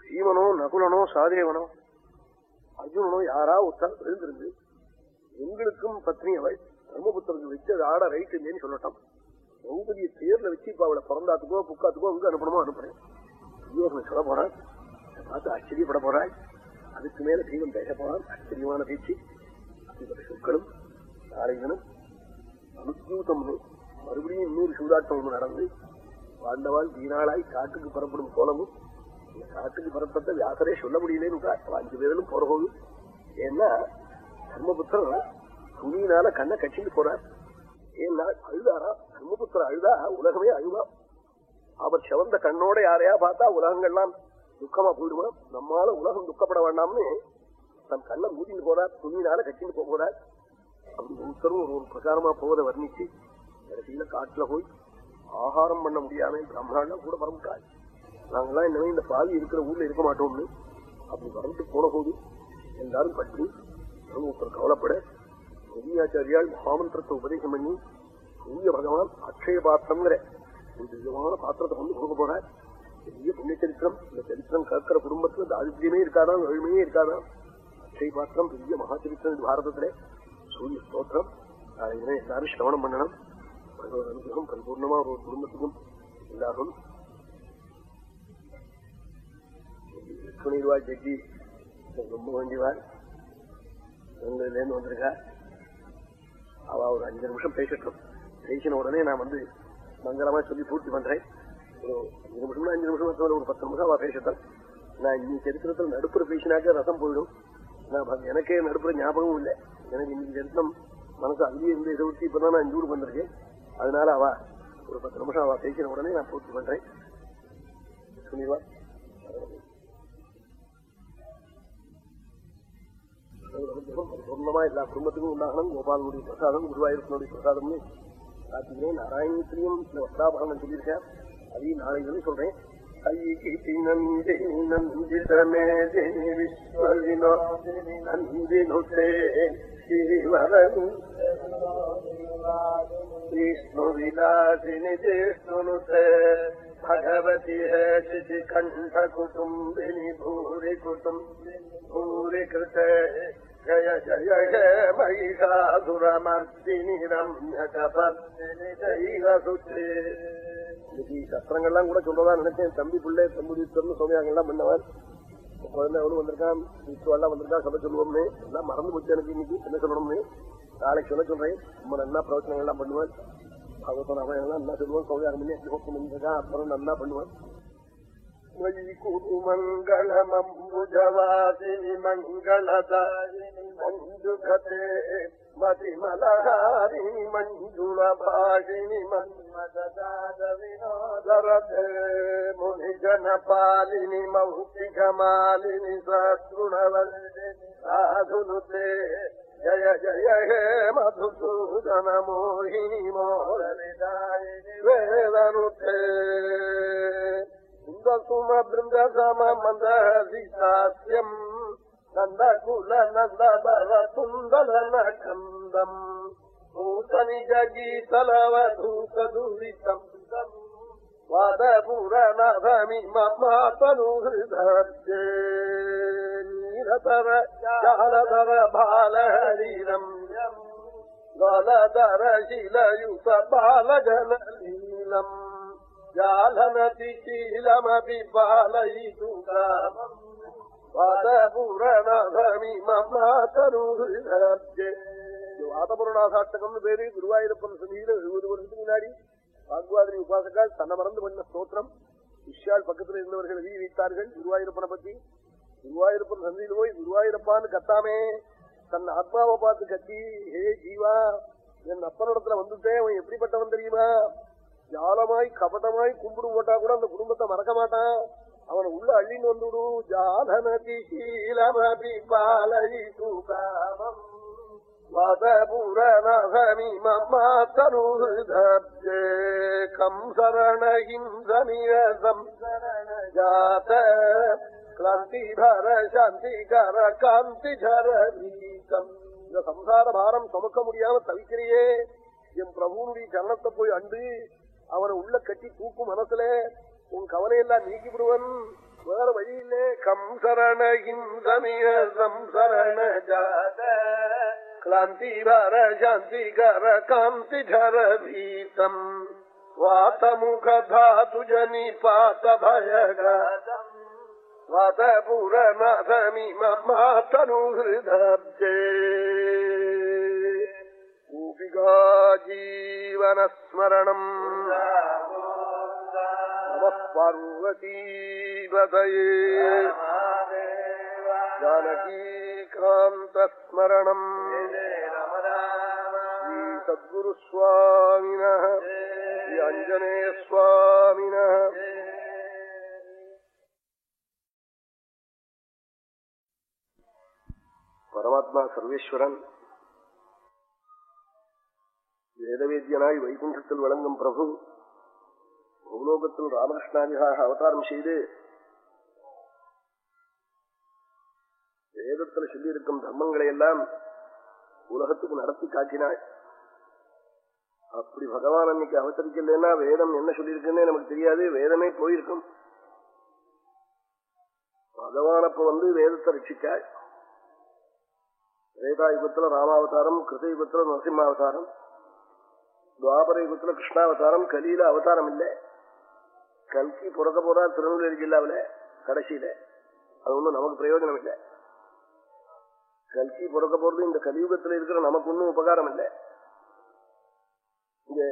பீமனோ நகுலனோ சாதேவனோ அர்ஜுனனோ யாரா ஒருத்தன் எழுந்திருந்து எங்களுக்கும் பத்னி அவள் தர்மபுத்திரருக்கு வச்சு அது ஆட ரைட் இல்லைன்னு சொல்லட்டும். திரௌபதியை பேர்ல வச்சு இப்ப அவளை பிறந்தாத்துக்கோ புக்காத்துக்கோ அங்க அனுப்பணுமோ அனுப்புறேன். துரியோதனை சொல்ல போறான். பார்த்து ஆச்சரியப்பட போறாய். அதுக்கு மேல தெய்வம் பேச போறான் ஆச்சரியமான பேச்சு. அப்படிப்பட்ட சொற்களும் நாளை தினம் மறுபடியும் இன்னொரு சூதாட்டம் ஒன்று நடந்து பாண்டவாள் தீனாளாய் காட்டுக்கு புறப்படும் கோலமும் இந்த காட்டுக்கு புறப்பட்ட வியாசரே சொல்ல முடியலன்னு அஞ்சு பேரும் போற போறபோது ஏன்னா தர்மபுத்திரன் துணியினால கண்ணை கட்சிட்டு போறார். ஏன்னா அழுதாரா? தர்மபுத்திர அழுதா உலகமே அழுதா. அவர் செவந்த கண்ணோட யாரையா பார்த்தா உலகங்கள்லாம் துக்கமா போயிடுவோம் நம்மால உலகம் துக்கப்பட வேண்டாம்னு தன் கண்ணை மூடிட்டு போறார் துணியினால கட்சிட்டு போறார். அப்படி ஒருத்தரும் ஒரு ஒரு பிரகாரமா போவதை வர்ணிச்சு கடைசியில காட்டுல போய் ஆகாரம் பண்ண முடியாம பிரம்மாண்டம் கூட வரவிட்டாள் நாங்கெல்லாம் இனிமே இந்த பாவி இருக்கிற ஊர்ல இருக்க மாட்டோம்னு அப்படி பறந்து போன போது எல்லாரும் பற்றி ஒருத்தர் கவலைப்பட முனியாச்சாரியால் மகாமந்திரத்தை உபதேசம் பண்ணி சூரிய பகவான் அக்ஷய பாத்திரம்ங்கிற ஒரு விதமான பாத்திரத்தை வந்து கொடுக்க போறார். பெரிய புண்ணிய சரித்திரம் இந்த சரித்திரம் கேட்கிற குடும்பத்துல தாரித்யமே இருக்காதான் ஏழ்மையே இருக்காதான் அக்ஷய பாத்திரம் பெரிய மகாச்சரித்திரம் இது பாரதத்திலே. சூரிய ஸ்தோத்திரம். நாளைக்கு எல்லாரும் சிரவணம் பண்ணணும். பகவத் அனுகிரகம் பரிபூர்ணமா ஒரு குடும்பத்துக்கும் எல்லாரும் துணிடுவா ஜெட்டி ரொம்ப வேண்டியவாள் இருந்து வந்திருக்கா அவ ஒரு அஞ்சு நிமிஷம் பேசட்டும் பேசின உடனே நான் வந்து மங்களமா சொல்லி பூர்த்தி பண்றேன். ஒரு அஞ்சு நிமிஷம் அஞ்சு நிமிஷம் ஒரு பத்து நிமிஷம் அவ பேசத்தான் நான் இன்னி சரித்திரத்தில் நடுப்புற பேசினாக்க ரசம் போயிடும் நான் எனக்கே நடுப்புற ஞாபகமும் இல்லை எனக்கு இன்னைக்கு சரித்திரம் மனசு அங்கேயே இருந்து இதை விட்டு இப்பதான் நான் அஞ்சு வந்திருக்கேன் அதனால அவ ஒரு பத்து நிமிஷம் அவ பேசின உடனே நான் பூர்த்தி பண்றேன் சொல்லிடுவா எல்லா குடும்பத்துக்கும் உண்டாகணும் கோபாலனுடைய பிரசாதம் குருவாயூரத்தினுடைய பிரசாதம்னு காத்திக்கிறேன் நாராயணத்திலையும் சில வஸ்தாபகரணம் சொல்லியிருக்கேன் அதையும் நாளை சொல்லி சொல்றேன் ஐகி நந்தி நந்திதமேதினி விஸ்வவினோதினி நந்தினுதே ஸ்ரீவரது विष्णुविलासिनि जिष्णुनुते भगवति हे शिशिकण्ठकुटुम्बिनि भूरि कुटुम्बि भूरि कृते जय जय हे महिषासुरमर्दिनि रम्यकपर्दिनि தைவசுத்தே இன்னைக்கு சத்திரங்கள்லாம் கூட சொல்றதா நினைச்சேன். தம்பி பிள்ளை தம்புதீஸ்வரன் சோமியாங்கெல்லாம் பண்ணவர் குழந்தை அவனும் வந்திருக்கான். எல்லாம் வந்திருக்கான் சொல்ல சொல்லுவோம்னு. எல்லாம் மறந்து போச்சு எனக்கு இன்னைக்கு. என்ன சொல்லணும்னு. நாளைக்கு சொல்ல சொல்றேன். நம்ம நல்லா பிரவச்சனங்கள் எல்லாம் பண்ணுவேன். அவன் எல்லாம் என்ன சொல்லுவோம். சௌரியாகம் பண்ணி அக்னி பண்ணிருக்கான் அப்புறம் நல்லா பண்ணுவேன். மங்களமம்புஜவாசினி மங்களதாயினி மஞ்சுகதே மதிமலஹாரிணி மஞ்சுள பாஷினி மன்மதாத வினோதரதே முனிஜன பாலினி மௌக்திகமாலினி சத்ருணவல்லினி சாதுனுதே ஜய ஜய ஹே மதுசூதன மோகினி மோரலிதாயினி வேதனுதே சுந்தசும பிருந்த சம மந்தஹசி சாஸ்யம் நந்தகுல நந்தபர சுந்தர கந்தம் பூசணி ஜகீதலவதூத துரிதம் வாதபுரணி நீரதர ஜாலதர பாலஹரீரம் கலதர சிலயுத பாலஜனலீலம் ஜாலனதி சீலமபி பாலயிது காமம் வாதபுரணி மமாத்தனு ஹிருதே வாதபுரணாசாட்டகம்னு பேரு குருவாயூரப்பன் சதியில எழுபது வருஷத்துக்கு முன்னாடி வாக்குவாதிரி உபாசக்கால் தன்னை மறந்து பண்ண ஸ்தோத்திரம். விஷால் பக்கத்தில் இருந்தவர்கள் எழுதி வைத்தார்கள் குருவாயூரப்பனை பத்தி. குருவாயூரப்பன் சந்தியில் போய் குருவாயூரப்பான்னு கத்தாமே. தன் ஆத்மாவை பார்த்து கத்தி ஹே ஜீவா என் அப்பனிடத்துல வந்துட்டேன் அவன் எப்படிப்பட்டவன் தெரியுமா? ஜாலமாய் கபடமாய் கும்பிடு போட்டா கூட அந்த குடும்பத்தை மறக்க மாட்டான். அவனை உள்ள அள்ளின்னு வந்துடு. ஜாலனதி சீலமபி பாலி சுகாமம். வதபுரநகமிமமாத்தனுதே கம் சரணகிம்சமியம் ஜாத கிளாந்திபர சாந்திகர காந்திஜர வீக்கம் இந்த சம்சார பாரம் சுமக்க முடியாம தவிக்கிறையே. என் பிரபுனுடைய சரணத்தை போய் அண்டு. அவனை உள்ள கட்டி தூக்கும் மனசுல உன் கவலையெல்லாம் நீக்கி விடுவன் வேற வழியிலே கம் சரண இந்தமியம் சரண ஜாத. கிளாந்தி வர சாந்தி கர காந்தி ஜர பீத்தம் வாத்தமுக தாது ஜனி பாத பயகாதம் வாத புரநாதமி மாத்தனு ஜீவனஸ்மரணம். பார்வதீபதயே ஜானகீகாந்தஸ்மரணம் ஸ்ரீ சத்குரு சுவாமின ஸ்ரீ அஞ்சனே சுவாமின பரமாத்மா சர்வேஸ்வரன் வேதவேத்தியனாய் வைகுண்டத்தில் வழங்கும் பிரபு பூலோகத்தில் ராமகிருஷ்ணாதிகாக அவதாரம் செய்து வேதத்தில் சொல்லியிருக்கும் தர்மங்களை எல்லாம் உலகத்துக்கு நடத்தி காட்டினாள். அப்படி பகவான் அன்னைக்கு அவசரிக்கலன்னா வேதம் என்ன சொல்லியிருக்குன்னு நமக்கு தெரியாது. வேதமே போயிருக்கும். பகவான் அப்ப வந்து வேதத்தை ரட்சிச்சாள் வேதாயுகத்துல ராமாவதாரம் கிருதயுகத்துல நரசிம்மாவதாரம் துவாபர யுகத்துல கிருஷ்ணாவதாரம் கலியில அவதாரம் இல்லை. கல்கி பிறக்க போறா திருநெல்வேலி ஜில்லாவில கடைசியில. அது ஒண்ணும் நமக்கு பிரயோஜனம் இல்லை. கல்கி பிறக்க போறது இந்த கலியுகத்துல இருக்கிற நமக்கு ஒன்னும் உபகாரம் இல்லை. இங்க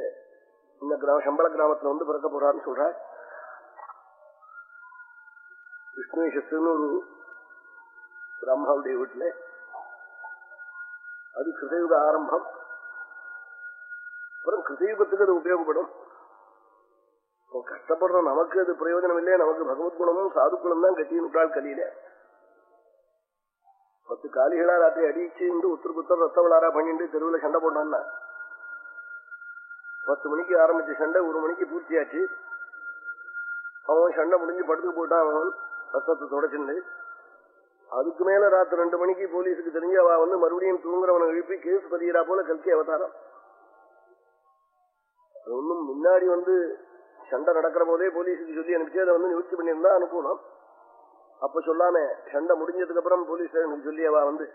இந்த கிராம சம்பள கிராமத்துல வந்து பிறக்க போறான்னு சொல்ற விஷ்ணுஷத்துன்னு ஒரு பிரம்மாவுடைய வீட்டுல. அது கிருதயுக ஆரம்பம். அப்புறம் கிருதயுகத்துக்கு அது உபயோகப்படும். கஷ்டப்படுற நமக்கு அது பிரயோஜனம் இல்லையே நமக்கு பகவத் குணமும் சாதுக்குணம் தான் கட்டின்னு விட்டாள் கலியில. பத்து காலிகளா ராத்திரி அடிச்சு உத்தர புத்தர் ரத்த விளாரா பண்ணிட்டு தெருவில் சண்டை போட்டான்னா? பத்து மணிக்கு ஆரம்பிச்ச சண்டை ஒரு மணிக்கு பூர்த்தியாச்சு. அவன் சண்டை முடிஞ்சு படுத்து போட்டான் அவன் ரத்தத்தை தொடச்சுண்டு அதுக்கு மேல ராத்திரி ரெண்டு மணிக்கு போலீஸுக்கு தெரிஞ்சு அவ வந்து மறுபடியும் தூங்குறவனை எழுப்பி கேஸ் பதிகிறா போல கல்கி அவதாரம். அது முன்னாடி வந்து சண்டை நடக்கிற போதே போலீஸுக்கு சொல்லி அனுப்பிச்சு அதை வந்து நிவர்த்தி பண்ணியிருந்தா அனுப்பணும். அப்ப சொல்லாம சண்டை முடிஞ்சதுக்கு அப்புறம் போலீஸ் எனக்கு சொல்லி அவ வந்து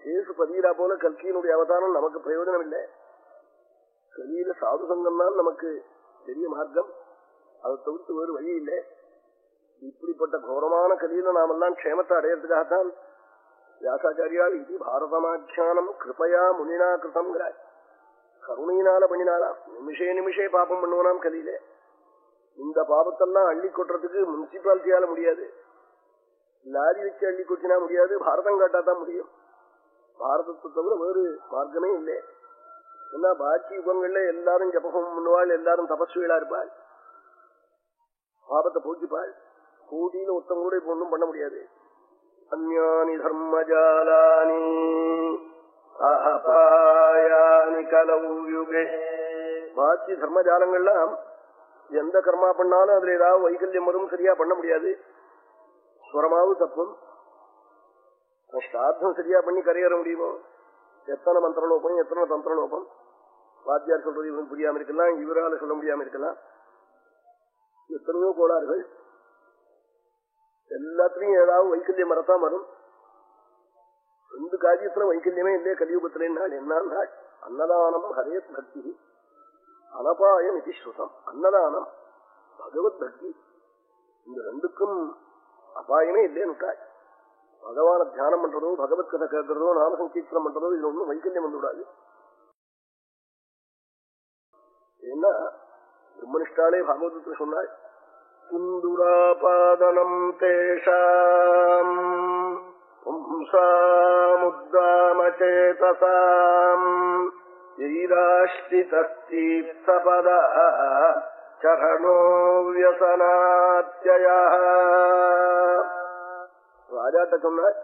கேசு பதிகிறா போல கல்கியினுடைய அவதானம் நமக்கு பிரயோஜனம் இல்லை சரீர சாது சங்கம் தான் நமக்கு பெரிய மார்க்கம். அதை தவிர்த்து வேறு வழி இல்லை. இப்படிப்பட்ட கோரமான கலியில நாமெல்லாம் க்ஷேமத்தை அடையிறதுக்காகத்தான் வியாசாச்சாரியால் இது பாரதமாக்கியானம் கிருப்பையா முனினா கிருத்தம்ங்கிறார் கருணையினால பண்ணினாலாம் நிமிஷே நிமிஷே பாபம் பண்ணுவனாம் கலியிலே இந்த பாபத்தெல்லாம் அள்ளி கொட்டுறதுக்கு முனிசிபாலிட்டியால முடியாது. லாரி வச்சு அள்ளி கொட்டினா முடியாது பாரதம் காட்டா தான் முடியும். பாரதத்தை தவிர வேறு மார்க்கமே இல்லை. ஏன்னா பாக்கி யுகங்கள்ல எல்லாரும் ஜபகம் பண்ணுவாள் எல்லாரும் தபஸ்விகளா இருப்பாள். பாபத்தை பூஜிப்பாள் கூட்டியில ஒருத்தம் கூட இப்ப ஒன்றும் பண்ண முடியாது. அந்யானி தர்மஜாலானி அபாயானி கலவு யுகே. பாக்கி தர்மஜாலங்கள்லாம் எந்த கர்மா பண்ணாலும் அதுல ஏதாவது வைகல்யம் வரும் சரியா பண்ண முடியாது. ஸ்வரமாவது தப்பும் சாத்தம் சரியா பண்ணி கரையேற முடியுமோ? எத்தனை மந்திரலோபம் எத்தனை தந்திரலோபம்? வாத்தியார் சொல்றது இவன் புரியாம இருக்கலாம் இவரால சொல்ல முடியாம இருக்கலாம். எத்தனையோ கோளாறுகள். எல்லாத்துலயும் ஏதாவது வைக்கல்யம் வரத்தான் வரும். ரெண்டு காரியத்துல வைக்கல்யமே இல்லையே கலியுகத்திலே நாள் என்ன நாள் அன்னதானம் ஹரேத் பக்தி அனபாயம் இது ஸ்ருதம். அன்னதானம். பகவத் பக்தி. இந்த ரெண்டுக்கும் அபாயமே இல்லைன்னு பகவான தியானம் பண்றதோ பகவத் கதை கேட்கறதோ நாமசங்கீர்த்தனம் பண்றதோ இதுல ஒன்றும் வைக்கல்யம் வந்துவிடாது. ஏன்னா பிரம்மனிஷ்டாலே பாகவதத்தில் சொன்னாள் துந்துராபாதனம் தேஷாம் பும்சாமுத்தாமச்சேதசாம் ஈராஷ்டிதீப்தபத சரணோ வியசனாத்யய ராஜாட்ட சொன்னாள்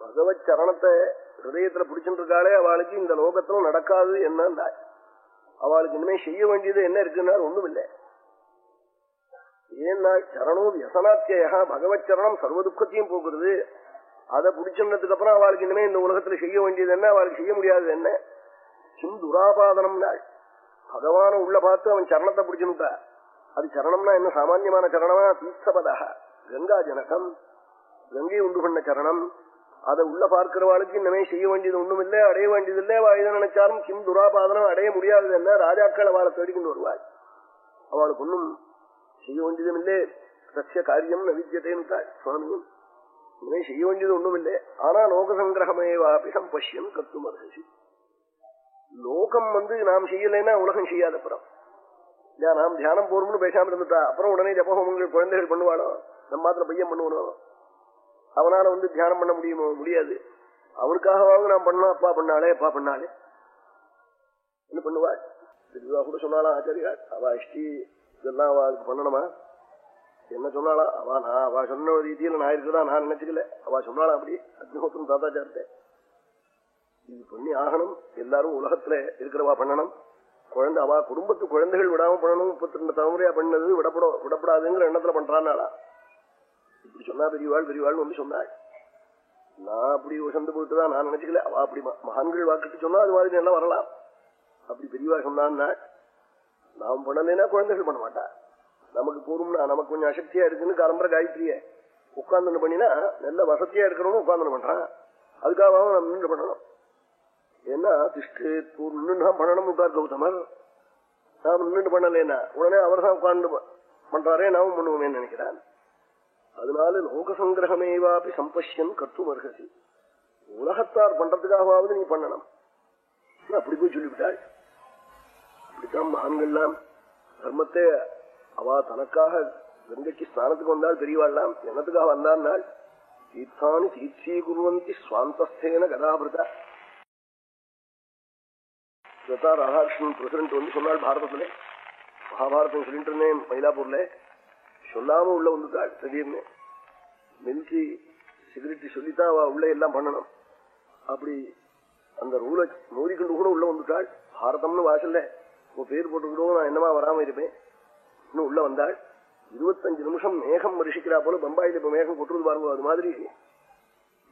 பகவத் சரணத்தை ஹிருதயத்துல பிடிச்சுட்டு இருக்காளே அவளுக்கு இந்த லோகத்திலும் நடக்காது என்ன அவளுக்கு இனிமே செய்ய வேண்டியது என்ன இருக்குன்னா ஒண்ணும் இல்லை ஏன்னா சரணம் வியசனாத்தியா பகவத் சரணம் சர்வ துக்கத்தையும் போக்குறது அதை பிடிச்சிருந்ததுக்கு அப்புறம் அவளுக்கு இனிமே இந்த உலகத்துல செய்ய வேண்டியது என்ன அவளுக்கு செய்ய முடியாது என்ன சிம் துராபாதனம்னாள் பகவான உள்ள பார்த்து அவன் சரணத்தை பிடிச்சுட்டா அது சரணம்னா என்ன? சாமான்யமான சரணமா? தீர்த்தபதா. கங்கா ஜனகம். கங்கை உண்டு பண்ண சரணம். அதை உள்ள பார்க்கிறவாளுக்கு இனிமே செய்ய வேண்டியது ஒண்ணும் இல்லை அடைய வேண்டியது இல்லை அவள் எதை நினைச்சாலும் கிம் துராபாதனம் அடைய முடியாது என்ன ராஜாக்கள் அவளை தேடிக்கொண்டு வருவாள். அவளுக்கு ஒன்றும் செய்ய வேண்டியதும் இல்லை சத்திய காரியம் நவித்தியதேன்னு சுவாமியும். இனிமே செய்ய வேண்டியது ஒண்ணும் இல்லை ஆனா லோக சங்கிரகமேவாபி சம்பஷ்யம் கத்தும் அர்ஹசி லோகம் வந்து நாம் செய்யலைன்னா உலகம் செய்யாத அப்புறம் இல்லையா நாம் தியானம் போறோம்னு பேசாம இருந்துட்டா அப்புறம் உடனே ஜபஹோமங்கள் குழந்தைகள் பண்ணுவாளோ? நம்ம மாத்திர பையன் பண்ணுவனோ? அவனால வந்து தியானம் பண்ண முடியுமோ? முடியாது. அவனுக்காகவாவது நான் பண்ணோம். அப்பா பண்ணாலே அப்பா பண்ணாலே. என்ன பண்ணுவாள் தெளிவா கூட சொன்னாலாம் ஆச்சரியா அவ இஷ்டி இதெல்லாம் அவளுக்கு பண்ணணுமா? என்ன சொன்னாலாம் அவ நான் அவ சொன்ன ரீதியில நான் இருக்கிறதா நான் நினைச்சுக்கல. அவ சொன்னாலாம் அப்படி? அக்னிஹோத்திரம் தாத்தாச்சாரத்தை இது பண்ணி ஆகணும் எல்லாரும் உலகத்துல இருக்கிறவா பண்ணணும். குழந்தை அவ குடும்பத்து குழந்தைகள் விடாம பண்ணணும். முப்பத்தி ரெண்டு தலைமுறையா பண்ணது விடப்பட விடப்படாதுங்கிற எண்ணத்துல பண்றான்னாளா இப்படி சொன்னா பெரியவாள் பெரியவாள் வந்து சொன்னாள். நான் அப்படி உசந்து போயிட்டுதான் நான் நினைச்சுக்கல. அவ அப்படி மகான்கள் வாக்கிட்டு சொன்னா அது மாதிரி நல்லா வரலாம். அப்படி பெரியவா சொன்னான்னா நாம் பண்ணலைன்னா குழந்தைகள் பண்ண மாட்டா. நமக்கு கூறும்னா நமக்கு கொஞ்சம் அசக்தியா இருக்குன்னு காலம்பர காயத்ரிய. உட்கார்ந்து பண்ணினா நல்ல வசதியா இருக்கிறவனும் உட்கார்ந்து பண்றான். அதுக்காக நம்ம நின்று பண்ணணும். ஏன்னா திஷ்டே நின்று பண்ணணும் விட்டார் கௌதமர் நாம் நின்று பண்ணலைன்னா உடனே அவர் தான் உட்கார்ந்து பண்றாரே நாமும் பண்ணுவோமே நினைக்கிறான் அதனால லோக சங்கிரகமேவாப்பி சம்பஷ்யன் கத்தும் அருகசி உலகத்தார் பண்றதுக்காகவாவது நீ பண்ணணும். அப்படி போய் சொல்லிவிட்டாள் அப்படித்தான் மகான்கள்லாம் தர்மத்தை அவ தனக்காக கங்கைக்கு ஸ்நானத்துக்கு வந்தால் பெரியவாள்லாம் என்னத்துக்காக வந்தான்னாள் தீர்த்தானி தீர்த்தீகுருவந்தி சுவாந்தஸ்தேன கதாபிரதா. லதா ராதாகிருஷ்ணன் பிரசிடண்ட் வந்து சொன்னாள் பாரதத்துல. மகாபாரதம் சொல்லிட்டு மயிலாப்பூர்ல. சொல்லாம உள்ள வந்துட்டாள் திடீர்னு. மில்கி செக்யூரிட்டி சொல்லித்தான் அவ உள்ள எல்லாம் பண்ணணும். அப்படி அந்த ரூலை மோதிக்கொண்டு கூட உள்ள வந்துட்டாள். பாரதம்னு வாசல்ல. உன் பேர் போட்டுக்கிட்டோம் நான் என்னமா வராம இருப்பேன்? இன்னும் உள்ள வந்தாள். இருபத்தஞ்சு நிமிஷம் மேகம் வருஷிக்கிறா போல பம்பாயில இப்ப மேகம் கொட்டுறது பாருங்க அது மாதிரி.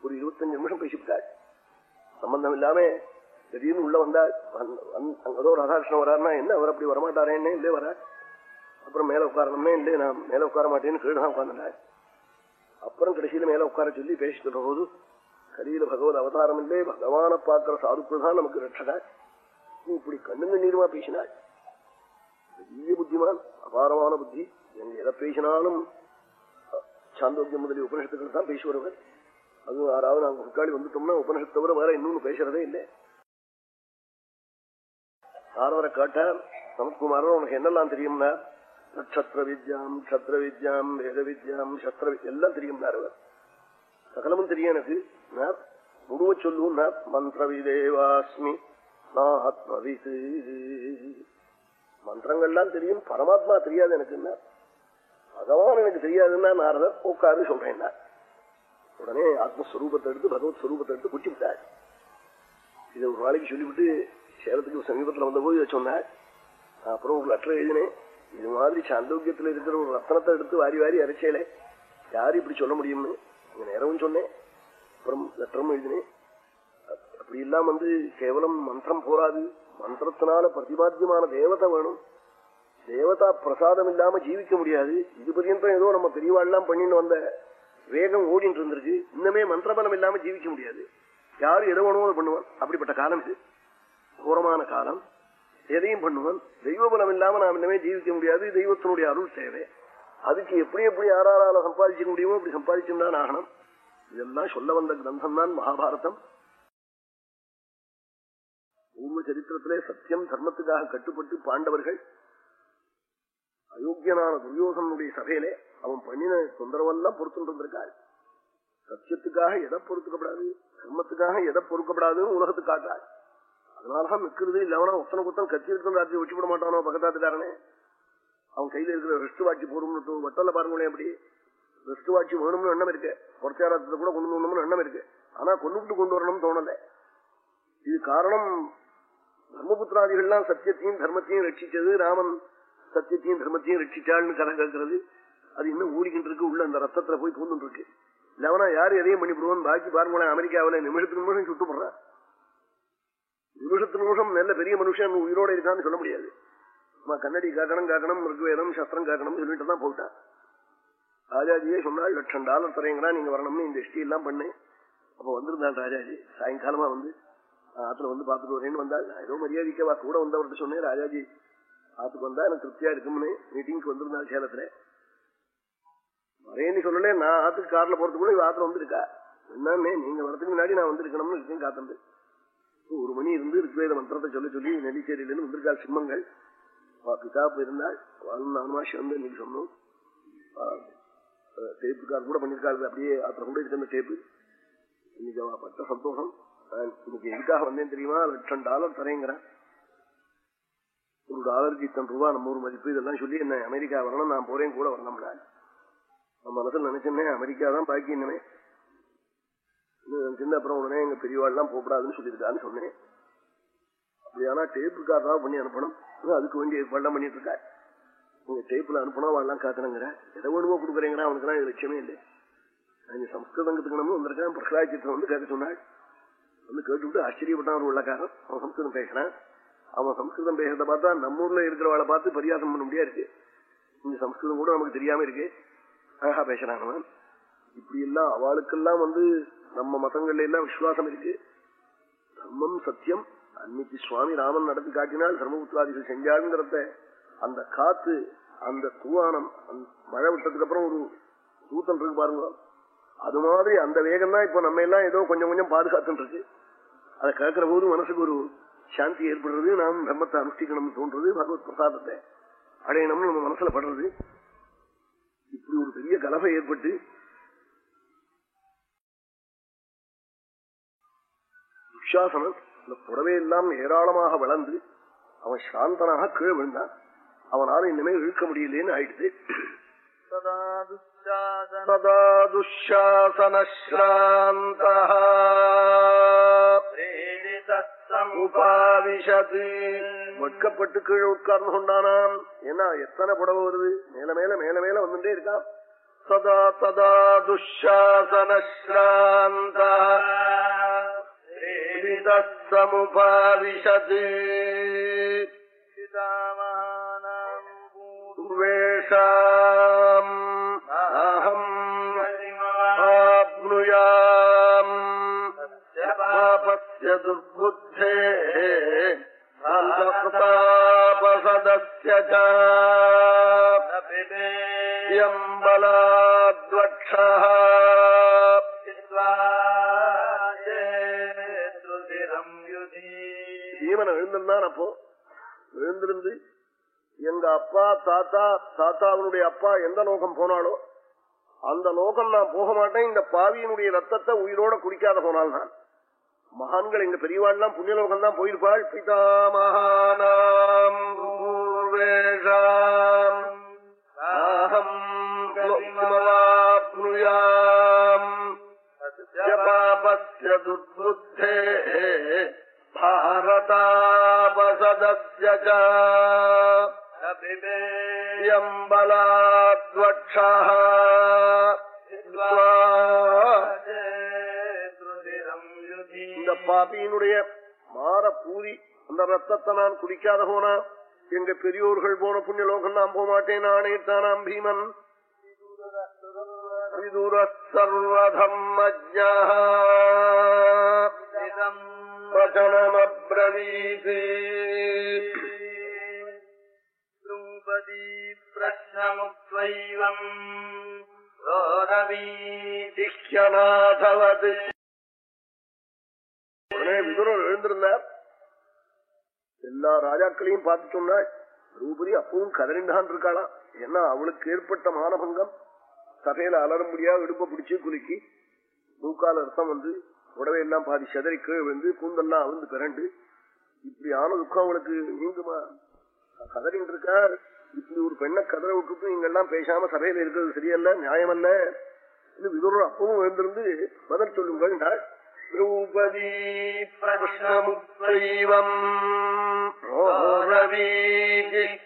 ஒரு இருபத்தஞ்சு நிமிஷம் பேசிவிட்டாள். சம்பந்தம் இல்லாம திடீர்னு உள்ள வந்தா அங்கதோ ராதாகிருஷ்ணன் வராருன்னா என்ன அவர் அப்படி வரமாட்டாரேன்னு இல்லே வர? அப்புறம் மேல உட்காரணுமே இல்லையே நான் மேல உட்கார மாட்டேன்னு கீழே தான் அப்புறம் கடைசியில மேல உட்கார சொல்லி பேசிட்டு போது கலியில பகவத் அவதாரம் இல்லே பகவான பார்க்கிற சாதுக்கள் தான் நமக்கு ரட்சகா நீ இப்படி கண்ணுங்க நீருமா பேசினாள் பெரிய புத்திமான் அபாரமான புத்தி. எங்க எதை பேசினாலும் சாந்தோக்கியம் முதலிய உபனிஷத்துக்கள் தான் பேசி வருவர் அதுவும் யாராவது நாங்கள் முக்காளி வந்துட்டோம்னா உபனிஷத்தை தவிர வேற இன்னொன்னு பேசுறதே இல்லை. ஆரவரை காட்டார் சமத்குமாரன் உனக்கு என்னெல்லாம் தெரியும்னா? நட்சத்திர வித்யாம் கத்திர வித்யாம் வேத வித்யாம் சத்திர எல்லாம் தெரியும்னார் அவர். சகலமும் தெரியும் எனக்கு. நான் முழுவ சொல்லும் நான் மந்திரவிதேவாஸ்மி. நான் ஆத்மவிது. மந்திரங்கள்லாம் தெரியும். பரமாத்மா தெரியாது எனக்கு என்ன? பகவான் எனக்கு தெரியாதுன்னா நாரதர் உட்காரு சொல்றேன்னா உடனே ஆத்மஸ்வரூபத்தை எடுத்து பகவத் ஸ்வரூபத்தை எடுத்து குட்டி விட்டார். இதை ஒரு நாளைக்கு சொல்லிவிட்டு சேலத்துக்கு சமீபத்தில் வந்தபோது இதை சொன்னார் அப்புறம் ஒரு லெட்டர் எழுதினேன். இது மாதிரி சாந்தோக்கியத்தில் இருக்கிற ஒரு ரத்தனத்தை எடுத்து வாரி வாரி அரைச்சேலே யார் இப்படி சொல்ல முடியும்னு இங்க நேரமும் சொன்னேன். அப்புறம் லெட்டரும் எழுதினேன். அப்படி இல்லாமல் வந்து கேவலம் மந்திரம் போராது. மந்திரத்தினால பிரதிபாத்தியமான தேவதை வேணும். தேவதா பிரசாதம் இல்லாம ஜீவிக்க முடியாது. இது பர்யந்தம் ஏதோ நம்ம பெரியவாள்லாம் பண்ணின்னு வந்த வேகம் ஓடிட்டு இருந்திருக்கு. இன்னமே மந்திரபலம் இல்லாம ஜீவிக்க முடியாது. யாரும் எதை வேணுமோ பண்ணுவான். அப்படிப்பட்ட காலம் இது. கோரமான காலம் எதையும் பண்ணுவன். தெய்வ பலம் இல்லாம நாம் இனிமே ஜீவிக்க முடியாது. தெய்வத்தினுடைய அருள் தேவை. அதுக்கு எப்படி எப்படி யாரால சம்பாதிக்க முடியுமோ அப்படி சம்பாதிச்சுதான் ஆகணும். இதெல்லாம் சொல்ல வந்த கிரந்தம் தான் மகாபாரதம். பூர்வ சரித்திரத்திலே சத்தியம் தர்மத்துக்காக கட்டுப்பட்டு பாண்டவர்கள் அயோக்கியனான துரியோசனுடைய சபையிலே அவன் பண்ணின தொந்தரவெல்லாம் பொறுத்துட்டு இருந்திருக்காள் சத்தியத்துக்காக எதை பொறுத்துக்கப்படாது? தர்மத்துக்காக எதை பொறுக்கப்படாதுன்னு உலகத்துக்கு காட்டாள் அதனாலதான் நிக்கிறது இல்லவனா ஒத்தனை குத்தம் கத்தி இருக்கிற ராத்திரி வச்சு விட மாட்டானோ பக்கத்தாத்துக்காரனே? அவன் கையில இருக்கிற ரெஸ்ட் வாட்சி போடும்னு வட்டல பாருங்களேன் அப்படி. ரெஸ்ட் வாட்சி வேணும்னு எண்ணம் இருக்கு. பொறச்சாரத்தை கூட கொண்டு வரணும்னு எண்ணம் இருக்கு. ஆனா கொண்டுபிட்டு கொண்டு வரணும்னு தோணல. இது காரணம் தர்மபுத்திராதிகள்லாம் சத்தியத்தையும் தர்மத்தையும் ரட்சிச்சது ராமன் சத்தியத்தையும் தர்மத்தையும் ரட்சிச்சாள்னு கதை கேட்கறது. அது இன்னும் ஊடிக்கிட்டு இருக்கு. உள்ள அந்த ரத்தத்துல போய் பூந்துட்டு இருக்கு. இல்லவனா யாரு எதையும் பண்ணிவிடுவோம் பாக்கி பாருங்களேன் அமெரிக்காவில நிமிஷத்துக்கு நிமிஷம் சுட்டு நிமிஷத்து நிமிஷம் நல்ல பெரிய மனுஷன் உயிரோட இருக்கான்னு சொல்ல முடியாது. கண்ணடி காக்கணும் காக்கணும் மிருகவேதம் சஸ்திரம் காக்கணும் சொல்லிட்டு தான் போயிட்டான் ராஜாஜியே சொன்னால் லட்சம் டாலர் தரீங்களா நீங்க வரணும்னு இந்த எஸ்டி எல்லாம் பண்ணு. அப்ப வந்திருந்தாள் ராஜாஜி. சாயங்காலமா வந்து ஆத்துல வந்து பாத்துட்டு வரேன்னு வந்தாள். ஏதோ மரியாதைக்கவா கூட வந்தவர்கிட்ட சொன்னேன் ராஜாஜி. ஆத்துக்கு வந்தா எனக்கு திருப்தியா இருக்கும்னு மீட்டிங்க்கு வந்திருந்தாள் சேலத்துல. வரேன்னு சொல்லல நான் ஆத்துக்கு கார்ல போறதுக்குள்ள கூட இவ ஆத்துல வந்திருக்கா. என்னன்னு நீங்க வரதுக்கு முன்னாடி நான் வந்திருக்கணும்னு இருக்கேன் காத்தந்து ஒரு மணி இருந்து ரிக்வேத மந்திரத்தை சொல்லி சொல்லி நெல்லிச்சேரியிலிருந்து வந்திருக்காள் சிம்மங்கள். பிதாப்பு இருந்தாள் நாலு வந்து இன்னைக்கு சொன்னோம். டேப்புக்கார் கூட பண்ணிருக்காரு அப்படியே அப்புறம் கூட இருக்கிற டேப்பு இன்னைக்கு அவ பட்ட சந்தோஷம். இன்னைக்கு எதுக்காக வந்தேன் தெரியுமா? லட்சம் டாலர் தரேங்கிறேன். ஒரு டாலருக்கு இத்தனை ரூபா நம்ம ஒரு மதிப்பு இதெல்லாம் சொல்லி என்ன அமெரிக்கா வரணும். நான் போறேன் கூட வரணும்ல. நம்ம மனசுல நினைச்சேன்னே அமெரிக்கா தான் பாக்கி என்னமே சின்ன அப்புறம் உடனே எங்க பெரியவாள்லாம் போகக்கூடாதுன்னு சொல்லியிருக்கான்னு சொன்னேன். அப்படியானா டேப்புக்காரதான் பண்ணி அனுப்பணும். அதுக்கு வேண்டிய ஏற்பாடுலாம் பண்ணிட்டு இருக்காரு. நீங்க டேப்புல அனுப்பினா வாழலாம் காக்கணுங்கிற எதை வேணுமோ கொடுக்குறீங்கன்னா அவனுக்குலாம் இது லட்சியமே இல்லை. நான் சம்ஸ்கிருதம் கத்துக்கணும்னு வந்திருக்கேன். பிரகலாச்சித்திரம் வந்து கேட்க சொன்னாள். வந்து கேட்டுவிட்டு ஆச்சரியப்பட்டான் ஒரு உள்ளக்காரன். அவன் சம்ஸ்கிருதம் பேசுறான். அவன் சம்ஸ்கிருதம் பேசுறத பார்த்தா நம்ம ஊர்ல இருக்கிறவளை பார்த்து பரியாசம் பண்ண முடியாது. இருக்கு இந்த சம்ஸ்கிருதம் கூட நமக்கு தெரியாம இருக்கு. அழகா பேசுறான் அவன். இப்படி எல்லாம் அவளுக்கெல்லாம் வந்து நம்ம மதங்கள்ல எல்லாம் விசுவாசம் இருக்கு. தர்மம் சத்தியம். அன்னைக்கு சுவாமி ராமன் நடத்தி காட்டினால் தர்மபுத்திராதிகள் செஞ்சாருங்கிறத அந்த காத்து அந்த தூவானம் மழை விட்டதுக்கு அப்புறம் ஒரு தூத்தம் இருக்கு பாருங்க. அது மாதிரி அந்த வேகம் தான் இப்ப நம்ம எல்லாம் ஏதோ கொஞ்சம் கொஞ்சம் பாதுகாத்துட்டு இருக்கு அதை கேட்கிற போது மனசுக்கு ஒரு சாந்தி ஏற்படுறது நாம் பிரம்மத்தை அனுஷ்டிக்கணும்னு தோன்றது பகவத் பிரசாதத்தை அடையணும்னு நம்ம மனசுல படுறது. இப்படி ஒரு பெரிய கலவை ஏற்பட்டு துஷாசனன் இந்த புடவை எல்லாம் ஏராளமாக வளர்ந்து அவன் சாந்தனாக கீழே விழுந்தான். அவனால இனிமேல் இழுக்க முடியலேன்னு ஆயிடுது. சதா வெட்கப்பட்டு கீழே உட்கார்ந்து கொண்டானாம். ஏன்னா எத்தனை புடவை வருது? மேல மேல மேல மேல வந்துட்டே இருக்கான். சதா ததா துஷாசனஸ்ராந்த तत्समुपाविशत् पितामानाम् पूर्वेषाम् अहम् आप्नुयाम् पापस्य दुर्बुद्धेः अन्धकृतापसदस्य च यम् बलाद्वक्षः ஜீவன் எழுந்திருந்தான் அப்போ. எழுந்திருந்து எங்க அப்பா தாத்தா தாத்தாவினுடைய அப்பா எந்த லோகம் போனாலோ அந்த லோகம் நான் போக மாட்டேன். இந்த பாவியினுடைய ரத்தத்தை உயிரோட குடிக்காத போனால் நான் மகான்கள் எங்க பெரியவாள்லாம் புண்ணியலோகம் தான் போயிருப்பாள் பிதா மகானாம் அஹம் பாபஸ்ய துர்புத்தே. भारतापसदस्य च यम्बलाद्वक्षः இந்த பாப்பியினுடைய மாற பூரி அந்த ரத்தத்தை நான் குடிக்காத போனா எங்க பெரியோர்கள் போன புண்ணிய லோகம் நான் போக மாட்டேன் ஆணையிட்டானாம் பீமன் விதுர சர்வதம்மஜா வச்சனமப்ரவீதி द्रुपदी प्रश्नमुक्त्वैवम् திஹ்யநாதவது உடனே விதுரர் எழுந்திருந்தார் எல்லா ராஜாக்களையும் பார்த்து சொன்னாள் திரௌபதி அப்பவும் கதறிண்டான் இருக்காளாம் ஏன்னா அவளுக்கு ஏற்பட்ட மானபங்கம் சபையில அலற முடியாது இடுப்ப பிடிச்சு குலுக்கி மூக்கால ரத்தம் வந்து உடவையெல்லாம் பாதி செதறி கீழே விழுந்து கூந்தெல்லாம் அவிழ்ந்து பிறண்டு இப்படி ஆன துக்கம் அவளுக்கு நீங்குமா? கதறின்னு இருக்கா இப்படி ஒரு பெண்ணை கதற விட்டுட்டு இங்கெல்லாம் பேசாம சபையில இருக்கிறது சரியல்ல நியாயமல்ல. விதுரர் அப்பவும் எழுந்திருந்து பதில் சொல்லுங்கள் திரௌபதி பிரஷ்னமுத்தைவம்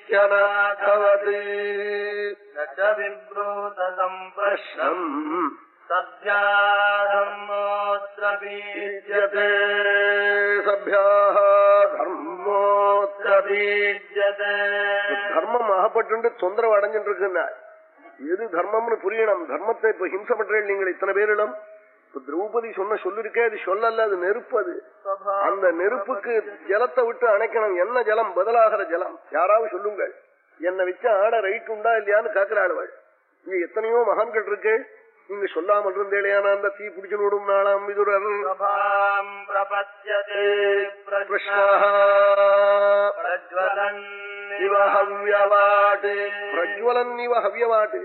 ரவீதிக்கநாதவது பிரஷ்னம். सभ्याधर्मोऽत्रबीज्यते சபியாக தர்மோத்தபி बीज्यते தர்மம் ஆகப்பட்டு தொந்தரவு அடைஞ்சிட்டு இருக்குன்னா எது தர்மம்னு புரியணும் தர்மத்தை இப்ப ஹிம்சை பண்றேன் நீங்கள் இத்தனை பேரிடம் இப்ப திரௌபதி சொன்ன சொல்லிருக்கே அது சொல்லல அது நெருப்பு அது அந்த நெருப்புக்கு ஜலத்தை விட்டு அணைக்கணும் என்ன ஜலம் பதிலாகிற ஜலம் யாராவது சொல்லுங்கள் என்னை வச்சு ஆட ரைட் உண்டா இல்லையான்னு கேக்குற ஆளுவாள் இங்க எத்தனையோ மகான்கள் இருக்கு நீங்க சொல்லாமல் இருந்தேளையான அந்த தீ பிடிச்சு ஓடும் நாளாம் மிதுரர் பிரஜ்வலன் இவ ஹவ்யவாட்டு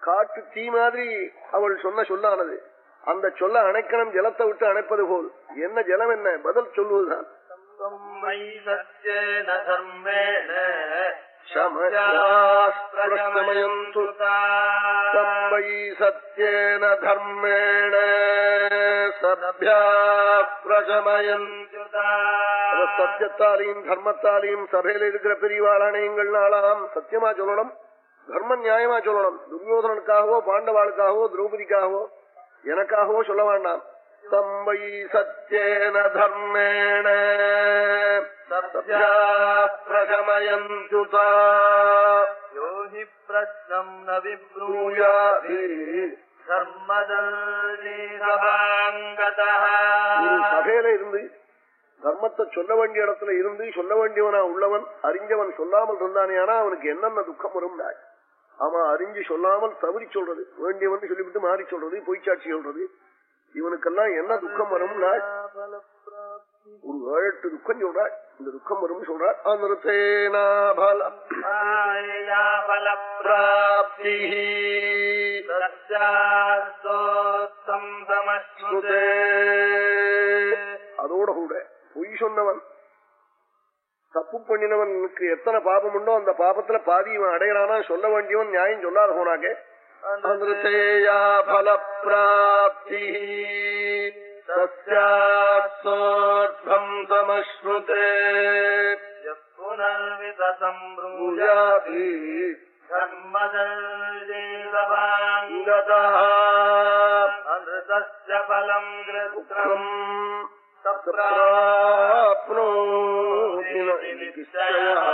காட்டு தீ மாதிரி அவள் சொன்ன சொல்லானது. அந்த சொல்ல அணைக்கணும் ஜலத்தை விட்டு அணைப்பது போல். என்ன ஜலம் என்ன? பதில் சொல்லுவதுதான். मयि सत्येन धर्मेण சமயாஸ்பிரமயந்து தம்பை சத்யேன தர்மேண சத்யா பிரசமயந்து சத்தியத்தாலையும் தர்மத்தாலையும் சபையில இருக்கிற பெரியவாளானயங்கள் நாளாம் சத்தியமா சொல்லணும் தர்ம நியாயமா சொல்லணும் துரியோதனனுக்காகவோ பாண்டவாளுக்காகவோ திரௌபதிக்காகவோ எனக்காகவோ சொல்ல வேண்டாம் தம்பை சத்யேன தர்மேண பிரகமயுதா யோகி பிரஷ்னம் ந விப்ரூயாதி சபையில இருந்து தர்மத்தை சொல்ல வேண்டிய இடத்துல இருந்து சொல்ல வேண்டியவனா உள்ளவன் அறிஞ்சவன் சொல்லாமல் இருந்தானே ஆனா அவனுக்கு என்னென்ன துக்கம் வரும் ஆமா அறிஞ்சு சொல்லாமல் தவறி சொல்றது வேண்டியவன் சொல்லிவிட்டு மாறி சொல்றது பொய்ச்சாட்சி சொல்றது இவனுக்கெல்லாம் என்ன துக்கம் வரும்னா ஒரு ஏழு துக்கம் சொல்றாள் இந்த துக்கம் வரும் சொல்றாள் அனுத்தேனாபலி அதோட கூட பொய் சொன்னவன் தப்பு பண்ணினவனுக்கு எத்தனை பாபம் உண்டோ அந்த பாபத்துல பாதி இவன் அடையிறானா சொல்ல வேண்டியவன் நியாயம் சொல்லாத போனாக்கே अमृतेया फलप्राप्तिः तस्यात्सोऽर्थम् समश्नुते यः पुनर्विततम् ब्रूयाति भूयाति धर्मदर्जेदवाङ्गतः अमृतस्य फलम् कृत्रम् प्राप्नोति न इति निश्चयः